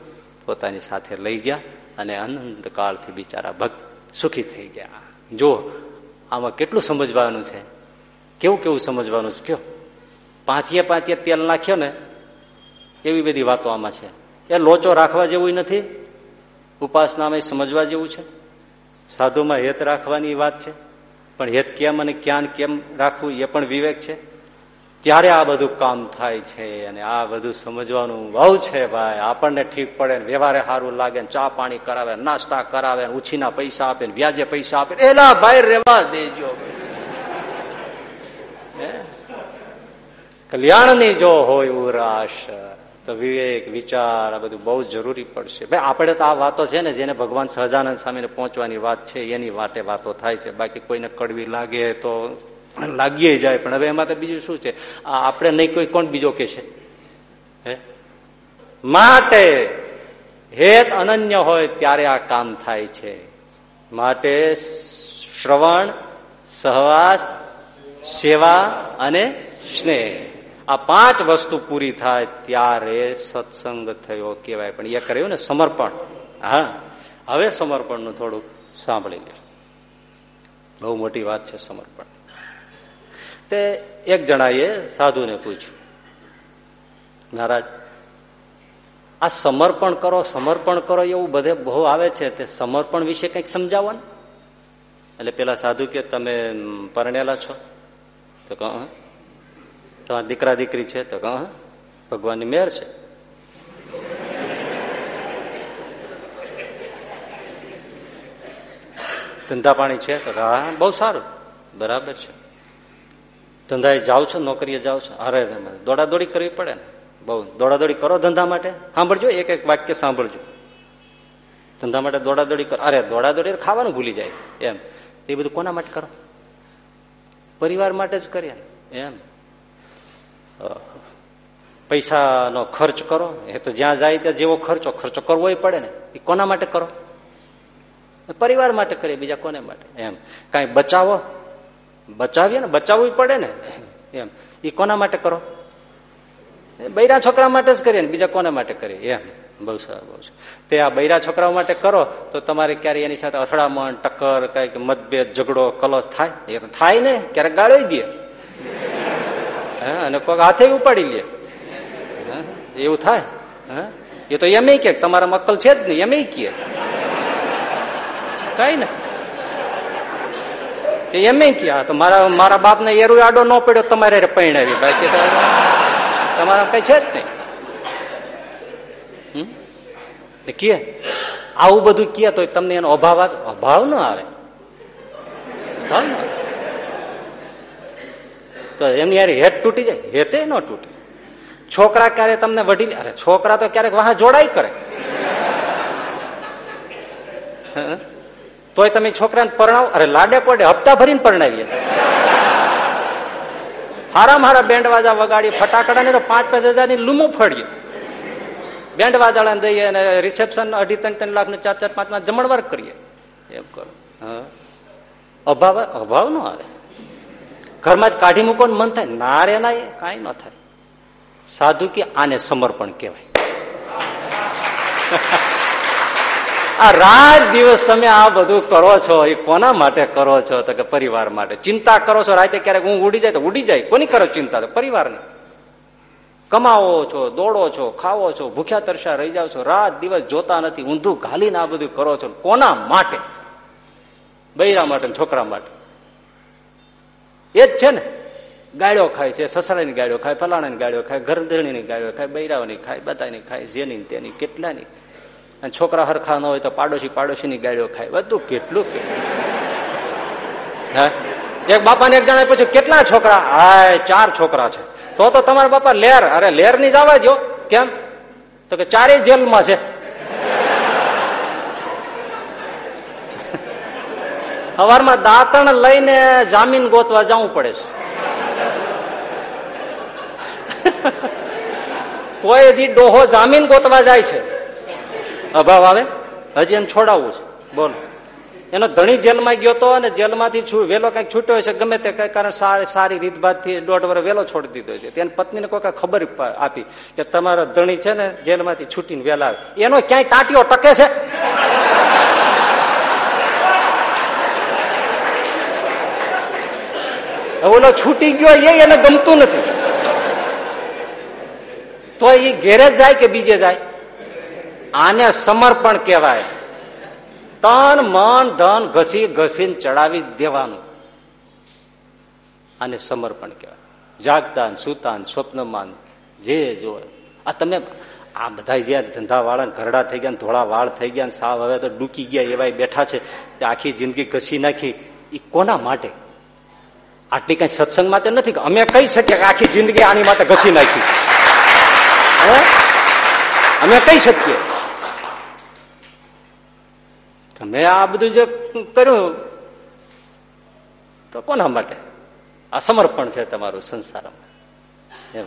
પોતાની સાથે લઈ ગયા અને અનંત કાળથી બિચારા ભક્ત સુખી થઈ ગયા. જો આમાં કેટલું સમજવાનું છે? કેવું કેવું સમજવાનું છે? કયો? પાંચીએ પાંચીએ તેલ નાખ્યો ને, એવી બધી વાતો આમાં છે. એ લોચો રાખવા જેવું નથી. ઉપાસનામાં સમજવા જેવું છે. સાધુમાં હેત રાખવાની વાત છે. પણ હેત કેમ અને ક્યાં કેમ રાખવું એ પણ વિવેક છે. ત્યારે આ બધું કામ થાય છે અને આ બધું સમજવાનું બહુ છે ભાઈ. આપણને ઠીક પડે વ્યવહારે સારું લાગે ચા પાણી કરાવે નાસ્તા કરાવે ઉછીના પૈસા આપે વ્યાજે પૈસા આપે એલા ભાઈ રેવા દેજો. કલ્યાણની જો હોય ઉરાશ, તો વિવેક, વિચાર, આ બધું બહુ જરૂરી પડશે. ભાઈ, આપણે તો આ વાતો છે ને જેને ભગવાન સહજાનંદ સ્વામીને પહોંચવાની વાત છે, એની વાટે વાતો થાય છે. બાકી કોઈને કડવી લાગે તો લાગીએ જાય, પણ હવે એમાં તો બીજું શું છે? આપણે નહીં કોઈ કોણ બીજો કે છે? માટે હેત અનન્ય હોય ત્યારે આ કામ થાય છે. માટે શ્રવણ, સહવાસ, સેવા અને સ્નેહ. આ પાંચ વસ્તુ પૂરી થાય ત્યારે સત્સંગ થયો કેવાય પણ એ કર્યું ને સમર્પણ. હા. હવે સમર્પણનું થોડુંક સાંભળી લે. બહુ મોટી વાત છે સમર્પણ. તે એક જણાએ સાધુને પૂછ્યું, મહારાજ, આ સમર્પણ કરો સમર્પણ કરો એવું બધે બહુ આવે છે, તે સમર્પણ વિશે કંઈક સમજાવો ને. એટલે પેલા સાધુ કે, તમે પરણેલા છો? તો કહો તમારા દીકરા દીકરી છે? તો કહો ભગવાનની મેર છે. ધંધા પાણી છે? તો હા, બહુ સારું. બરાબર છે. ધંધાએ જાઓ છો, નોકરીએ જાઓ છો? અરે દોડાદોડી કરવી પડે ને? બહુ. દોડાદોડી કરો ધંધા માટે? સાંભળજો, એક એક વાક્ય સાંભળજો. ધંધા માટે દોડાદોડી કરો. અરે, દોડાદોડી ખાવાનું ભૂલી જાય. એમ. એ બધું કોના માટે કરો? પરિવાર માટે જ કરીએ એમ. પૈસાનો ખર્ચ કરો. એ તો જ્યાં જાય ત્યાં જેવો ખર્ચો ખર્ચો કરવો પડે ને? એ કોના માટે કરો? પરિવાર માટે કરીએ, બીજા કોને માટે? એમ. કઈ બચાવો? બચાવીએ ને, બચાવવું પડે ને? એમ. એ કોના માટે કરો? બૈરા છોકરા માટે જ કરીએ ને, બીજા કોના માટે કરીએ? એમ. બહુ સારું, બહુ તે આ બૈરા છોકરાઓ માટે કરો, તો તમારે ક્યારે એની સાથે અથડામણ, ટક્કર, કંઈક મતભેદ, ઝઘડો કલો થાય? એ તો થાય ને, ક્યારેક ગાળી દે. અને કોઈક હાથે ઉપાડી લે. એવું થાય? એ તો એમ કે તમારા મક્કલ છે જ નહીં, એમ કે. કઈ નથી. એમ ક્યાં તો મારા મારા બાપ ને એરું આડો ન પડ્યો તમારે પરિણાવી. બાકી તમારા કઈ છે જ નહીં. કે આવું બધું કે તો તમને એનો અભાવ અભાવ ન આવે. તો એમની યાર હેત તૂટી જાય. હેતે ન તૂટે. છોકરા ક્યારે તમને વઢી અરે, છોકરા તો ક્યારેક વાહ જોડાય કરે. તોય તમે છોકરાને પરણાવો. અરે લાડે પડે, હપ્તા ભરીને પરણાવીએ. હારા હારા બેન્ડ વાજા ફટાકડા ને તો પાંચ પાંચ હજારની લૂમું ફળીએ બેન્ડ વાજાને દઈએ અને રિસેપ્શન અઢી ત્રણ ત્રણ લાખ ને ચાર ચાર પાંચ પાંચ જમણવાર કરીએ. એમ કરો. અભાવ અભાવ નો આવે. ઘરમાં જ કાઢી મૂકો મન થાય. ના રે ના એ, કાંઈ ન થાય. સાધુ કે આને સમર્પણ કહેવાય. આ રાત દિવસ તમે આ બધું કરો છો, એ કોના માટે કરો છો? તો કે પરિવાર માટે. ચિંતા કરો છો, રાતે ક્યારેક હું ઉડી જાય તો ઉડી જાય. કોની કરો ચિંતા? તો પરિવારની. કમાવો છો, દોડો છો, ખાવો છો, ભૂખ્યા તરસા રહી જાવ છો, રાત દિવસ જોતા નથી, ઊંધું ઘાલીને આ બધું કરો છો. કોના માટે? બૈરા માટે છોકરા માટે. એ જ છે ને. ગાળ્યો ખાય છે, સસરાની ગાળ્યો ખાય, ફલાણાની ગાળ્યો ખાય, ઘરધણીની ગાળ્યો ખાય, બૈરાઓની ખાય, બધાની ખાય જેની તેની, કેટલાની. અને છોકરા હરખા ન હોય તો પાડોશી પાડોશીની ગાડીઓ ખાય. બધું કેટલું હા? એક બાપાને એક જણા પૂછ્યું, કેટલા છોકરા? હા ચાર છોકરા છે. તો તો તમારા બાપા લેર. અરે લેરની જવા દો કેમ? તો કે ચારેય જેલમાં છે. સવારમાં દાંતણ લઈને જામીન ગોતવા જવું પડે છે. તોય ડોહો જામીન ગોતવા જાય છે. અભાવ આવે? હજી એને છોડાવવું છે. બોલો. એનો ધણી જેલમાં ગયો તો અને જેલમાંથી વેલો કંઈક છૂટ્યો છે ગમે તે કઈ કારણ સારી રીતભાતથી દોઢ વર્ષ વેલો છોડી દીધો છે. તેની પત્નીને કોઈ ખબર આપી કે તમારો ધણી છે ને જેલમાંથી છૂટીને વેલા આવે. એનો ક્યાંય ટાટીઓ ટકે છે? ઓલો છૂટી ગયો એ એને ગમતું નથી. તો એ ઘેરે જાય કે બીજે જાય? આને સમર્પણ કહેવાય. તન, મન, ધન, ઘસી, ઘસીને ચડાવી દેવાનું. આને સમર્પણ કહેવાય. જાગતા સુતાન, સ્વપ્નમાન, જે જો આ તમે આ બધા જે ધંધા વાળા ઘરડા થઈ ગયા ધોળા વાળ થઈ ગયા સાવ હવે તો ડૂકી ગયા એવા બેઠા છે આખી જિંદગી ઘસી નાખી એ કોના માટે? આટલી કઈ સત્સંગ માટે નથી અમે કહી શકીએ આખી જિંદગી આની માટે ઘસી નાખી. અમે કહી શકીએ. તમે આ બધું જે કર્યું, તો કોના માટે? આ સમર્પણ છે તમારું સંસારમાં. એમ.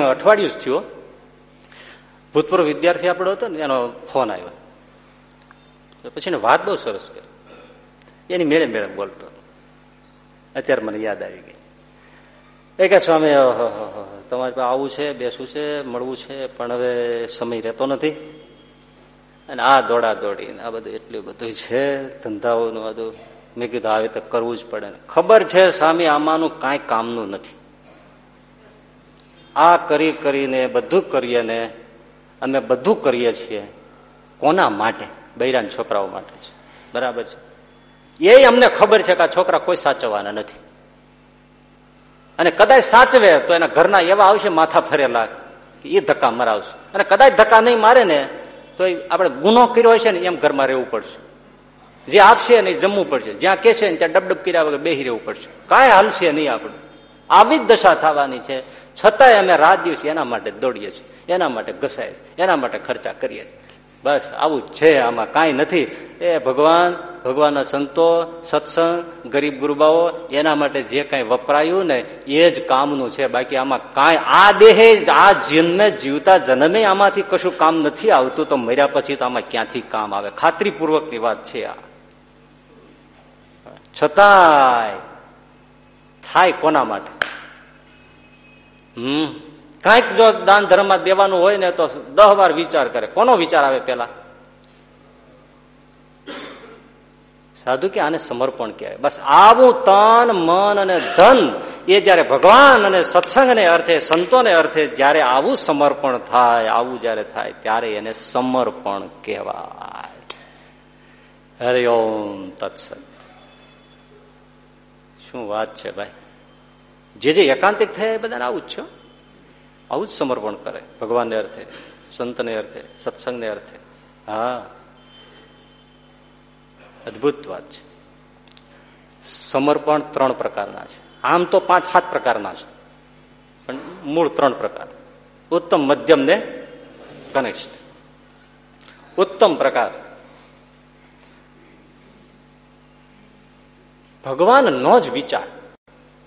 અઠવાડિયું જ થયું ભૂતપૂર્વ વિદ્યાર્થી આપણો હતો ને, એનો ફોન આવ્યો. પછી વાત બહુ સરસ કરી. એની મેળે મેળે બોલતો. અત્યારે મને યાદ આવી ગઈ. એ કે, સ્વામી તમારે પાસે આવું છે, બેસવું છે, મળવું છે, પણ હવે સમય રહેતો નથી. અને આ દોડા દોડી આ બધું એટલું બધું છે, ધંધાઓનું બધું. મેં કીધું, આવે તો કરવું જ પડે ખબર છે, સ્વામી, આમાંનું કાંઈ કામનું નથી. આ કરી કરીને, બધું કરીએ ને, અમે બધું કરીએ છીએ, કોના માટે? બૈરાન છોકરાઓ માટે છે. બરાબર છે? એ અમને ખબર છે કે આ છોકરા કોઈ સાચવવાના નથી. અને કદાચ સાચવે તો એના ઘરના એવા આવશે માથા ફરેલા એ ધક્કા મરાવશે. અને કદાચ ધક્કા નહીં મારે ને તો આપણે ગુનો કર્યો હશે ને એમ ઘરમાં રહેવું પડશે. જે આપશે ને જમવું પડશે. જ્યાં કેશે ને ત્યાં ડબડબ કર્યા વગર બેહી રહેવું પડશે. કાંઈ હાલશે નહીં આપણે. આવી જ દશા થવાની છે. છતાંય અમે રાત દિવસ એના માટે દોડીએ છીએ. એના માટે ઘસાય છે એના માટે ખર્ચા કરીએ છીએ. બસ, આવું છે, આમાં કાંઈ નથી. એ ભગવાન, ભગવાનના સંતો, સત્સંગ, ગરીબ ગુરબાઓ, એના માટે જે કાંઈ વપરાયું ને, એ જ કામનું છે. બાકી આમાં કાંઈ, આ દેહે, આ જન્મે, જીવતા જન્મે આમાંથી કશું કામ નથી આવતું, તો મર્યા પછી તો આમાં ક્યાંથી કામ આવે? ખાતરીપૂર્વકની વાત છે આ. છતાંય, થાય કોના માટે? હમ? કાંઈક જો દાન ધર્મ દેવાનું હોય ને તો દહ વાર વિચાર કરે. કોનો વિચાર આવે પેલા સાધુ કે આને સમર્પણ કહેવાય. બસ આવું તન, મન અને ધન એ જયારે ભગવાન અને સત્સંગને અર્થે, સંતોને અર્થે જયારે આવું સમર્પણ થાય, આવું જયારે થાય, ત્યારે એને સમર્પણ કહેવાય. હરે ઓમ તત્સત. શું વાત છે ભાઈ? જે જે એકાંતિક થયા બધાને આવું જ છે? આવું જ સમર્પણ કરે. ભગવાનને અર્થે, સંતને અર્થે, સત્સંગને અર્થે. હા. અદભુત વાત છે. સમર્પણ ત્રણ પ્રકારના છે. આમ તો પાંચ સાત પ્રકારના છે. પણ મૂળ ત્રણ પ્રકાર. ઉત્તમ, મધ્યમ ને કનિષ્ઠ ઉત્તમ પ્રકાર. ભગવાન નો જ વિચાર.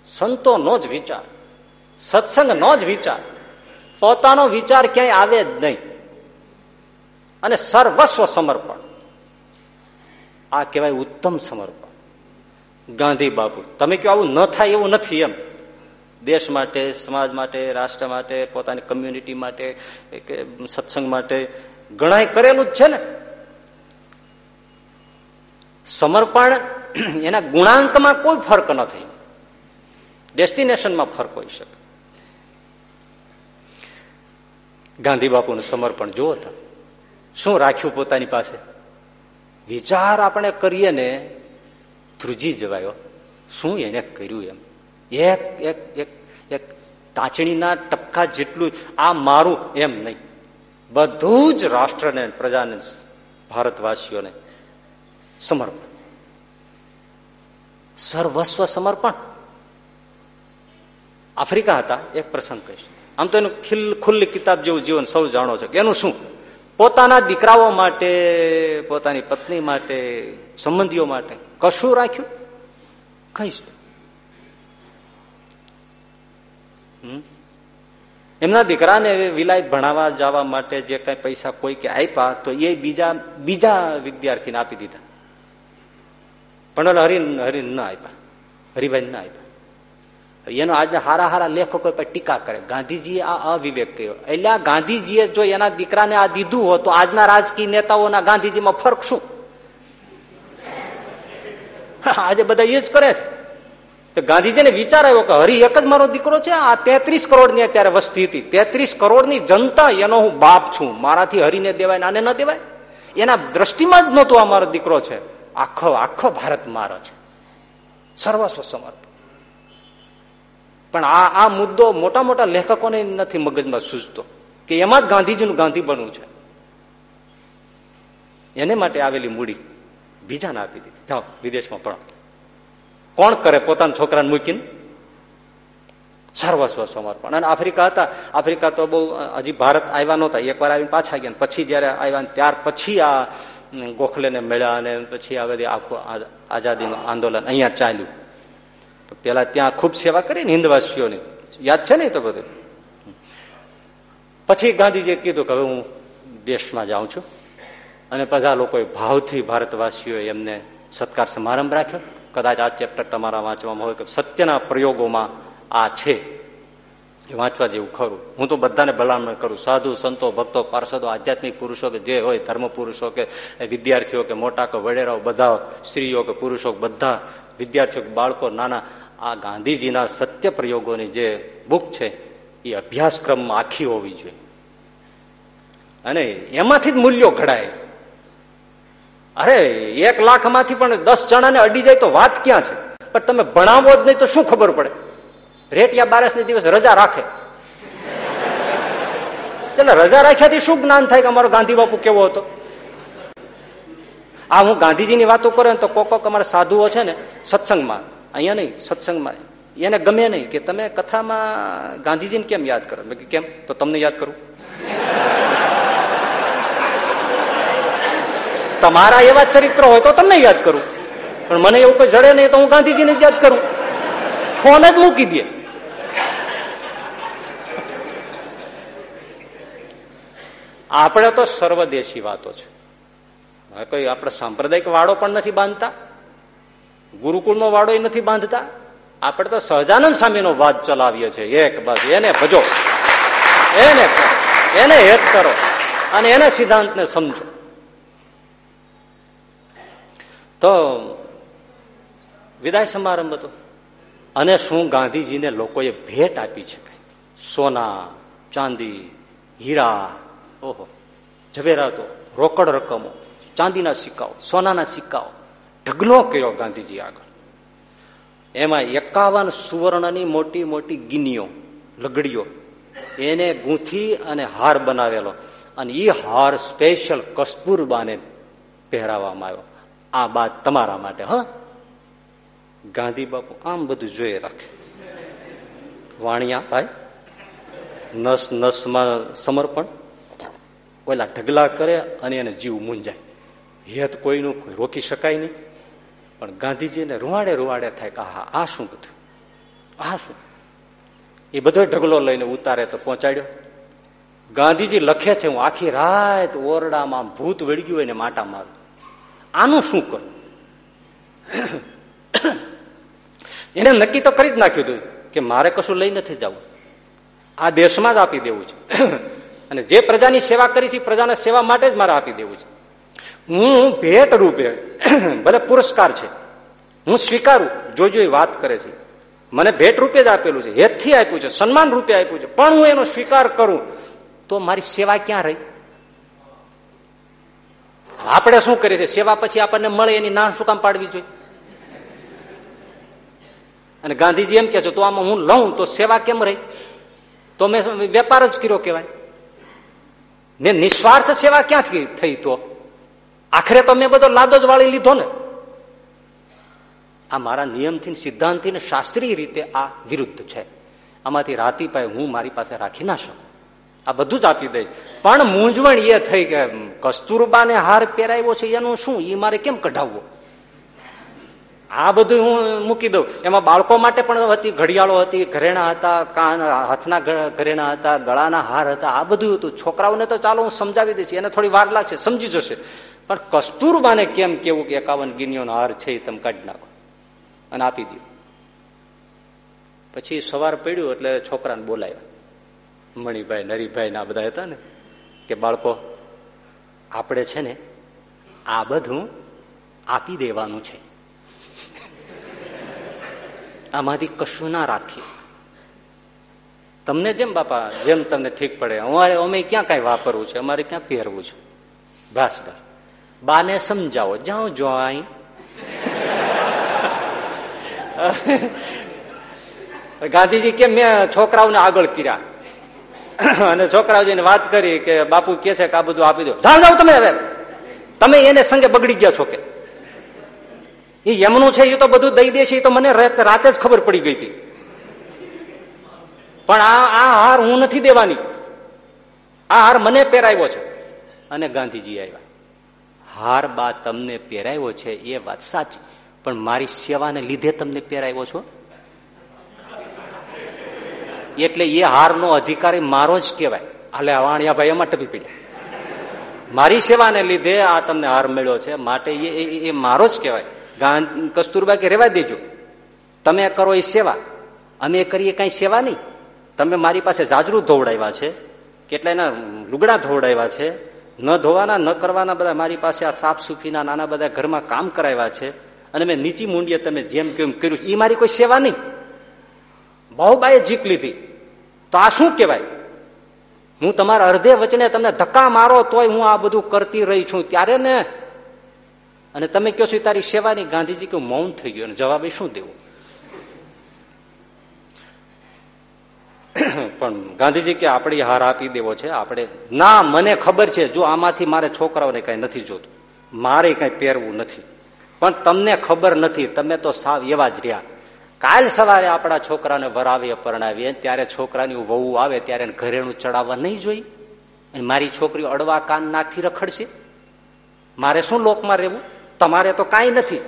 સંતો નો જ વિચાર. સત્સંગ નો જ વિચાર. પોતાનો વિચાર ક્યાંય આવે જ નહીં. અને સર્વસ્વ સમર્પણ. આ કહેવાય ઉત્તમ સમર્પણ. ગાંધી બાપુ, તમે કહો આવું ન થાય એવું નથી એમ. દેશ માટે, સમાજ માટે, રાષ્ટ્ર માટે, પોતાની કમ્યુનિટી માટે કે સત્સંગ માટે ઘણા કરેલું જ છે ને. સમર્પણ એના ગુણાંકમાં કોઈ ફર્ક નથી ડેસ્ટિનેશનમાં ફર્ક હોઈ શકે. ગાંધી બાપુનું સમર્પણ જુઓ તમે શું રાખ્યું પોતાની પાસે? વિચાર આપણે કરીએ ને, ધ્રુજી જવાયો શું એને કર્યું એમ? એક એક એક એક તાચણીના ટપકા જેટલું આ મારું એમ નહીં. બધું જ રાષ્ટ્રને, પ્રજાને, ભારતવાસીઓને સમર્પણ. સર્વસ્વ સમર્પણ. આફ્રિકા હતા, એક પ્રસંગ કહીશ. આમ તો એનું ખુલ્લી કિતાબ જેવું જીવન સૌ જાણો છો. એનું શું? પોતાના દીકરાઓ માટે, પોતાની પત્ની માટે, સંબંધીઓ માટે કશું રાખ્યું? કઈ એમના દીકરાને વિલાયત ભણાવવા જવા માટે જે કઈ પૈસા કોઈ કે આપ્યા તો એ બીજા બીજા વિદ્યાર્થીને આપી દીધા. પણ હરિ હરિ ના આપ્યા હરિભાઈ ના આપ્યા એનો આજના હારા હારા લેખકો ટીકા કરે. ગાંધીજીએ આ અવિવેક કર્યો. એટલે આ ગાંધીજીએ જો એના દીકરાને આ દીધું હોત તો આજના રાજકીય નેતાઓના ગાંધીજીમાં ફરક શું? આજે બધા એ જ કરે છે. તો ગાંધીજીને વિચાર આવ્યો કે હરી એક જ મારો દીકરો છે, આ તેત્રીસ કરોડની અત્યારે વસ્તી હતી. તેત્રીસ કરોડની જનતા એનો હું બાપ છું. મારાથી હરીને દેવાય આને ન દેવાય? એના દ્રષ્ટિમાં જ નહોતો આ મારો દીકરો છે. આખો આખો ભારત મારો છે. સર્વસ્વ સમર્પણ પણ આ આ મુદ્દો મોટા મોટા લેખકોને નથી મગજમાં સૂઝતો કે એમાં જ ગાંધીજીનું ગાંધી બનવું છે. એને માટે આવેલી મૂડી બીજાને આપી દીધી. જાઓ, વિદેશમાં પણ કોણ કરે? પોતાના છોકરાને મૂકીને? સર્વસ્વ સમર્પણ. અને આફ્રિકા હતા. આફ્રિકા તો બહુ, હજી ભારત આવ્યા નહોતા. એકવાર આવીને પાછા ગયા. પછી જયારે આવ્યા ત્યાર પછી આ ગોખલેને મળ્યા અને પછી આ બધી આખું આઝાદીનું આંદોલન અહીંયા ચાલ્યું. પેલા ત્યાં ખૂબ સેવા કરી ને હિન્દવાસીઓની. યાદ છે ને તો બધું? પછી ગાંધીજીએ કીધું કે હું દેશમાં જાઉં છું. અને બધા લોકોએ ભાવથી ભારતવાસીઓ એમને સત્કાર સમારંભ રાખ્યો. કદાચ આ ચેપ્ટર તમારા વાંચવામાં હોય કે સત્યના પ્રયોગોમાં આ છે. એ વાંચવા જેવું ખરું. હું તો બધાને ભલામણ કરું. સાધુ, સંતો, ભક્તો, પાર્ષદો, આધ્યાત્મિક પુરુષો કે જે હોય, ધર્મ પુરુષો કે વિદ્યાર્થીઓ કે મોટા કે વડેરાઓ, બધા સ્ત્રીઓ કે પુરુષો બધા વિદ્યાર્થીઓ બાળકો, નાના આ ગાંધીજીના સત્ય પ્રયોગોની જે બુક છે, એ અભ્યાસક્રમમાં આખી હોવી જોઈએ. અને એમાંથી જ મૂલ્યો ઘડાય. અરે, એક લાખમાંથી પણ દસ જણાને અડી જાય તો વાત ક્યાં છે? પણ તમે ભણાવો જ નહીં તો શું ખબર પડે? રેટિયા બારસની દિવસ રજા રાખે. એટલે રજા રાખ્યાથી શું જ્ઞાન થાય કે અમારો ગાંધી બાપુ કેવો હતો? આ હું ગાંધીજીની વાતો કરે તો કોક કોક અમારા સાધુઓ છે ને, સત્સંગમાં અહીંયા નહીં, સત્સંગમાં એને ગમે નહીં કે તમે કથામાં ગાંધીજીને કેમ યાદ કરો? કેમ? તો તમને યાદ કરું. તમારા એવા ચરિત્ર હોય તો તમને યાદ કરું. પણ મને એવું કોઈ જડે નહીં તો હું ગાંધીજીને યાદ કરું. ફોન જ મૂકી દે. આપણે તો સર્વદેશી વાતો છે. કોઈ આપણે સાંપ્રદાયિક વાળો પણ નથી બાંધતા. ગુરુકુળનો વાડો નથી બાંધતા? આપણે તો સહજાનંદ સ્વામીનો વાદ ચલાવીએ છીએ. એક, બસ, એને ભજો. એને એને હેત કરો. અને એના સિદ્ધાંતને સમજો. તો વિદાય સમારંભ હતો. અને શું ગાંધીજીને લોકોએ ભેટ આપી છે સોના, ચાંદી, હીરા, ઓહો, ઝવેરાતો, રોકડ રકમો, ચાંદીના સિક્કાઓ, સોનાના સિક્કાઓ. ઢગલો કર્યો ગાંધીજી આગળ. એમાં એકાવન સુવર્ણની મોટી મોટી ગિનીઓ, લગડીઓ, એને ગૂંથી અને હાર બનાવેલો. અને એ હાર સ્પેશિયલ કસ્તુરબાને પહેરાવવામાં આવ્યો. આ બાદ તમારા માટે, હ? ગાંધી બાપુ આમ બધું જોઈ રાખે. વાણિયા, ભાઈ? નસ, નસમાં સમર્પણ? ઓલા ઢગલા કરે અને એને જીવ મૂંજાય. હેત કોઈનું રોકી શકાય નહીં. પણ ગાંધીજીને રૂવાડે રૂવાડે થાય કે હા આ શું બધું? આ શું? એ બધો ઢગલો લઈને ઉતારે તો પહોંચાડ્યો. ગાંધીજી લખે છે, હું આખી રાત ઓરડામાં ભૂત વળગ્યું હોય ને માટા મારું. આનું શું કરું? એને નક્કી તો કરી જ નાખ્યું હતું કે મારે કશું લઈ નથી જવું. આ દેશમાં જ આપી દેવું છે. અને જે પ્રજાની સેવા કરી છે પ્રજાના સેવા માટે જ મારે આપી દેવું છે. હું ભેટ રૂપે, ભલે પુરસ્કાર છે, હું સ્વીકારું, જોજો વાત કરે છે. મને ભેટ રૂપે જ આપેલું છે, હેતથી આપ્યું છે, સન્માન રૂપે આપ્યું છે, પણ હું એનો સ્વીકાર કરું, તો મારી સેવા ક્યાં રહી? આપણે શું કરીએ છીએ? સેવા પછી આપણને મળે એની ના, શું કામ પાડવી જોઈએ? અને ગાંધીજી એમ કે છે, તો આમાં હું લઉં, તો સેવા કેમ રહી? તો મેં વેપાર જ કર્યો કહેવાય. ને નિસ્વાર્થ સેવા ક્યાંથી થઈ તો? આખરે તો મેં બધો લાદો જ વાળી લીધો ને. આ મારા નિયમથી સિદ્ધાંતથી ને શાસ્ત્રીય રીતે આ વિરુદ્ધ છે. આમાંથી રાતી પાય હું મારી પાસે રાખી ના શકું. આ બધું જ આપી દઈશ. પણ મૂંઝવણ એ થઈ કે કસ્તુરબાને હાર પહેરાવ્યો છે, એનું શું? એ મારે કેમ કઢાવવો? આ બધું હું મૂકી દઉં. એમાં બાળકો માટે પણ હતી, ઘડિયાળો હતી, ઘરેણા હતા, કાન, હાથના ઘરેણા હતા, ગળાના હાર હતા, આ બધું હતું. છોકરાઓને તો ચાલો હું સમજાવી દઈશ. એને થોડી વાર લાગશે, સમજી જશે. પણ કસ્તુરબાને કેમ કેવું કે એકાવન ગિનિયોનો હાર છે એ તમે કાઢી નાખો અને આપી દો. પછી સવાર પડ્યું એટલે છોકરાને બોલાવ્યા. મણિભાઈ, નરીભાઈ ના બધા હતા ને, કે બાળકો, આપણે છે ને આ બધું આપી દેવાનું છે. આમાંથી કશું ના રાખીએ. તમને જેમ બાપા, જેમ તમને ઠીક પડે, અમારે અમે ક્યાં કઈ વાપરવું છે? અમારે ક્યાં પહેરવું છે? બસ બસ. બાને સમજાવો, જાઓ જો અહીં ગાંધીજી કેમ મેં છોકરાઓને આગળ કર્યા. અને છોકરાઓ જઈને વાત કરી કે બાપુ કે છે કે આ બધું આપી દો. જાઓ જાઓ તમે હવે. તમે એને સંગે બગડી ગયા છો કે. એ એમનું છે, એ તો બધું દઈ દેશે, એ તો મને રાતે જ ખબર પડી ગઈ હતી. પણ આ આ હાર હું નથી દેવાની. આ હાર મને પહેરાવ્યો છે. અને ગાંધીજી આવ્યા. હાર બા તમને પહેરાવ્યો છે એ વાત સાચી. પણ મારી સેવાને લીધે તમને પહેરાવ્યો છો? એટલે એ હારનો અધિકારી મારો જ કહેવાય. એટલે વાણિયા ભાઈ, એમાં ટપી પડ્યા. મારી સેવાને લીધે આ તમને હાર મળ્યો છે, માટે એ મારો જ કહેવાય. કસ્તુરબા કે રેવા દેજો. તમે કરો એ સેવા. અમે કરીએ કઈ સેવા નહીં. તમે મારી પાસે જાજરૂ ધોવડાવ્યા છે. કેટલા એના લુગડા ધોવડાવ્યા છે. ન ધોવાના, ન કરવાના બધા મારી પાસે આ સાફ સુફીના નાના બધા ઘરમાં કામ કરાવ્યા છે અને મેં નીચી મૂંડીએ તમે જેમ કેમ કર્યું એ મારી કોઈ સેવા નહીં. બાએ જીક લીધી. તો આ શું કહેવાય? હું તમારા અર્ધે વચને તમને ધક્કા મારો તોય હું આ બધું કરતી રહી છું. ત્યારે ને? અને તમે કહો છો તારી સેવાની ગાંધીજી કે મૌન થઈ ગયું. અને જવાબે શું દેવું? પણ ગાંધીજી કે આપણે હાર આપી દેવો છે, આપણે ના, મને ખબર છે, જો આમાંથી મારે છોકરાઓને કઈ નથી જોતું. મારે કઈ પહેરવું નથી. પણ તમને ખબર નથી, તમે તો સાવ એવા જ રહ્યા. કાલ સવારે આપણા છોકરાને વરાવીએ પરણાવીએ, ત્યારે છોકરાની વહુ આવે, ત્યારે ઘરેણું ચડાવવા નહીં જોઈ? અને મારી છોકરી અડવા કાન નાખી રખડશે? મારે શું લોકમાં રહેવું? તમારે તો કાંઈ નથી.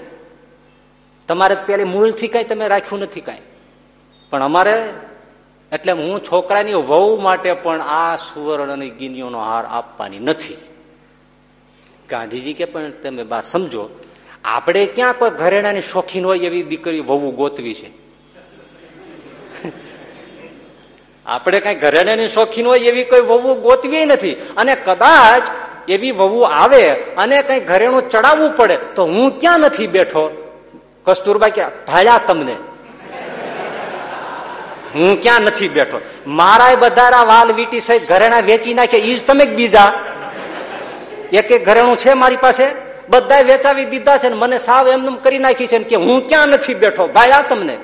તમારે પેલી મૂળથી કઈ તમે રાખ્યું નથી કાંઈ. પણ અમારે એટલે હું છોકરાની વહુ માટે પણ આ સુવર્ણની ગિનીઓનો હાર આપવાની નથી. ગાંધીજી કે પણ તમે બા સમજો, આપણે ક્યાં કોઈ ઘરેણાની શોખીન હોય એવી દીકરી વહુ ગોતવી છે? આપણે કઈ ઘરેણાની શોખીન હોય એવી કોઈ વહુ ગોતવી નથી. અને કદાચ એવી વહુ આવે અને કઈ ઘરેણું ચડાવવું પડે, તો હું ક્યાં નથી બેઠો? કસ્તુરબા ક્યાં ભાયા તમને. હું ક્યાં નથી બેઠો? મારા બધા વાલ વીટી સહિત ઘરેણા વેચી નાખે, ઈ જ તમે બીજા. એક એક ઘરેણું છે મારી પાસે? બધા વેચાવી દીધા છે મને સાવ એમને કરી નાખી છે કે હું ક્યાં નથી બેઠો? ભાઈ, આ તમને.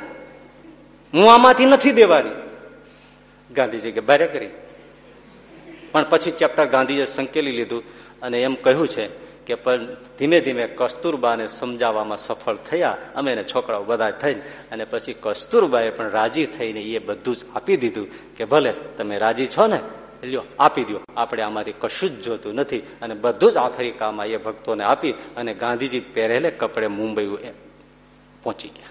હું આમાંથી નથી દેવાની. ગાંધીજી કે ભારે કરી. પણ પછી ચેપ્ટર ગાંધીએ સંકેલી લીધું અને એમ કહ્યું છે કે પણ ધીમે ધીમે કસ્તુરબાને સમજાવવામાં સફળ થયા, અમે એને છોકરાઓ બધા થઈને અને પછી કસ્તુરબાએ પણ રાજી થઈને એ બધું જ આપી દીધું કે ભલે તમે રાજી છો ને, લ્યો, આપી દો આપણે આમાંથી કશું જ જોતું નથી અને બધું જ આફ્રિકામાં એ ભક્તોને આપી અને ગાંધીજી પહેરેલે કપડે મુંબઈ પહોંચી ગયા.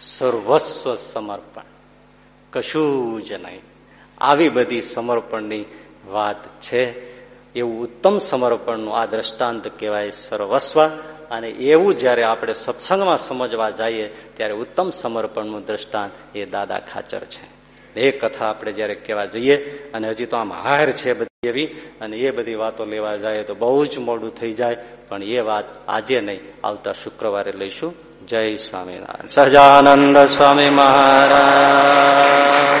સર્વસ્વ સમર્પણ. કશું જ નહીં. આવી બધી સમર્પણની વાત છે. એવું ઉત્તમ સમર્પણનું આ દ્રષ્ટાંત કહેવાય સર્વસ્વ. અને એવું જ્યારે આપણે સત્સંગમાં સમજવા જઈએ, ત્યારે ઉત્તમ સમર્પણનું દ્રષ્ટાંત એ દાદા ખાચર છે. એ કથા આપણે જયારે કહેવા જઈએ, અને હજી તો આમ હાર છે બધી એવી, અને એ બધી વાતો લેવા જાય તો બહુ જ મોડું થઈ જાય, પણ એ વાત આજે નહીં, આવતા શુક્રવારે લઈશું. જય સ્વામિનારાયણ. સહજાનંદ સ્વામી મહારાજ.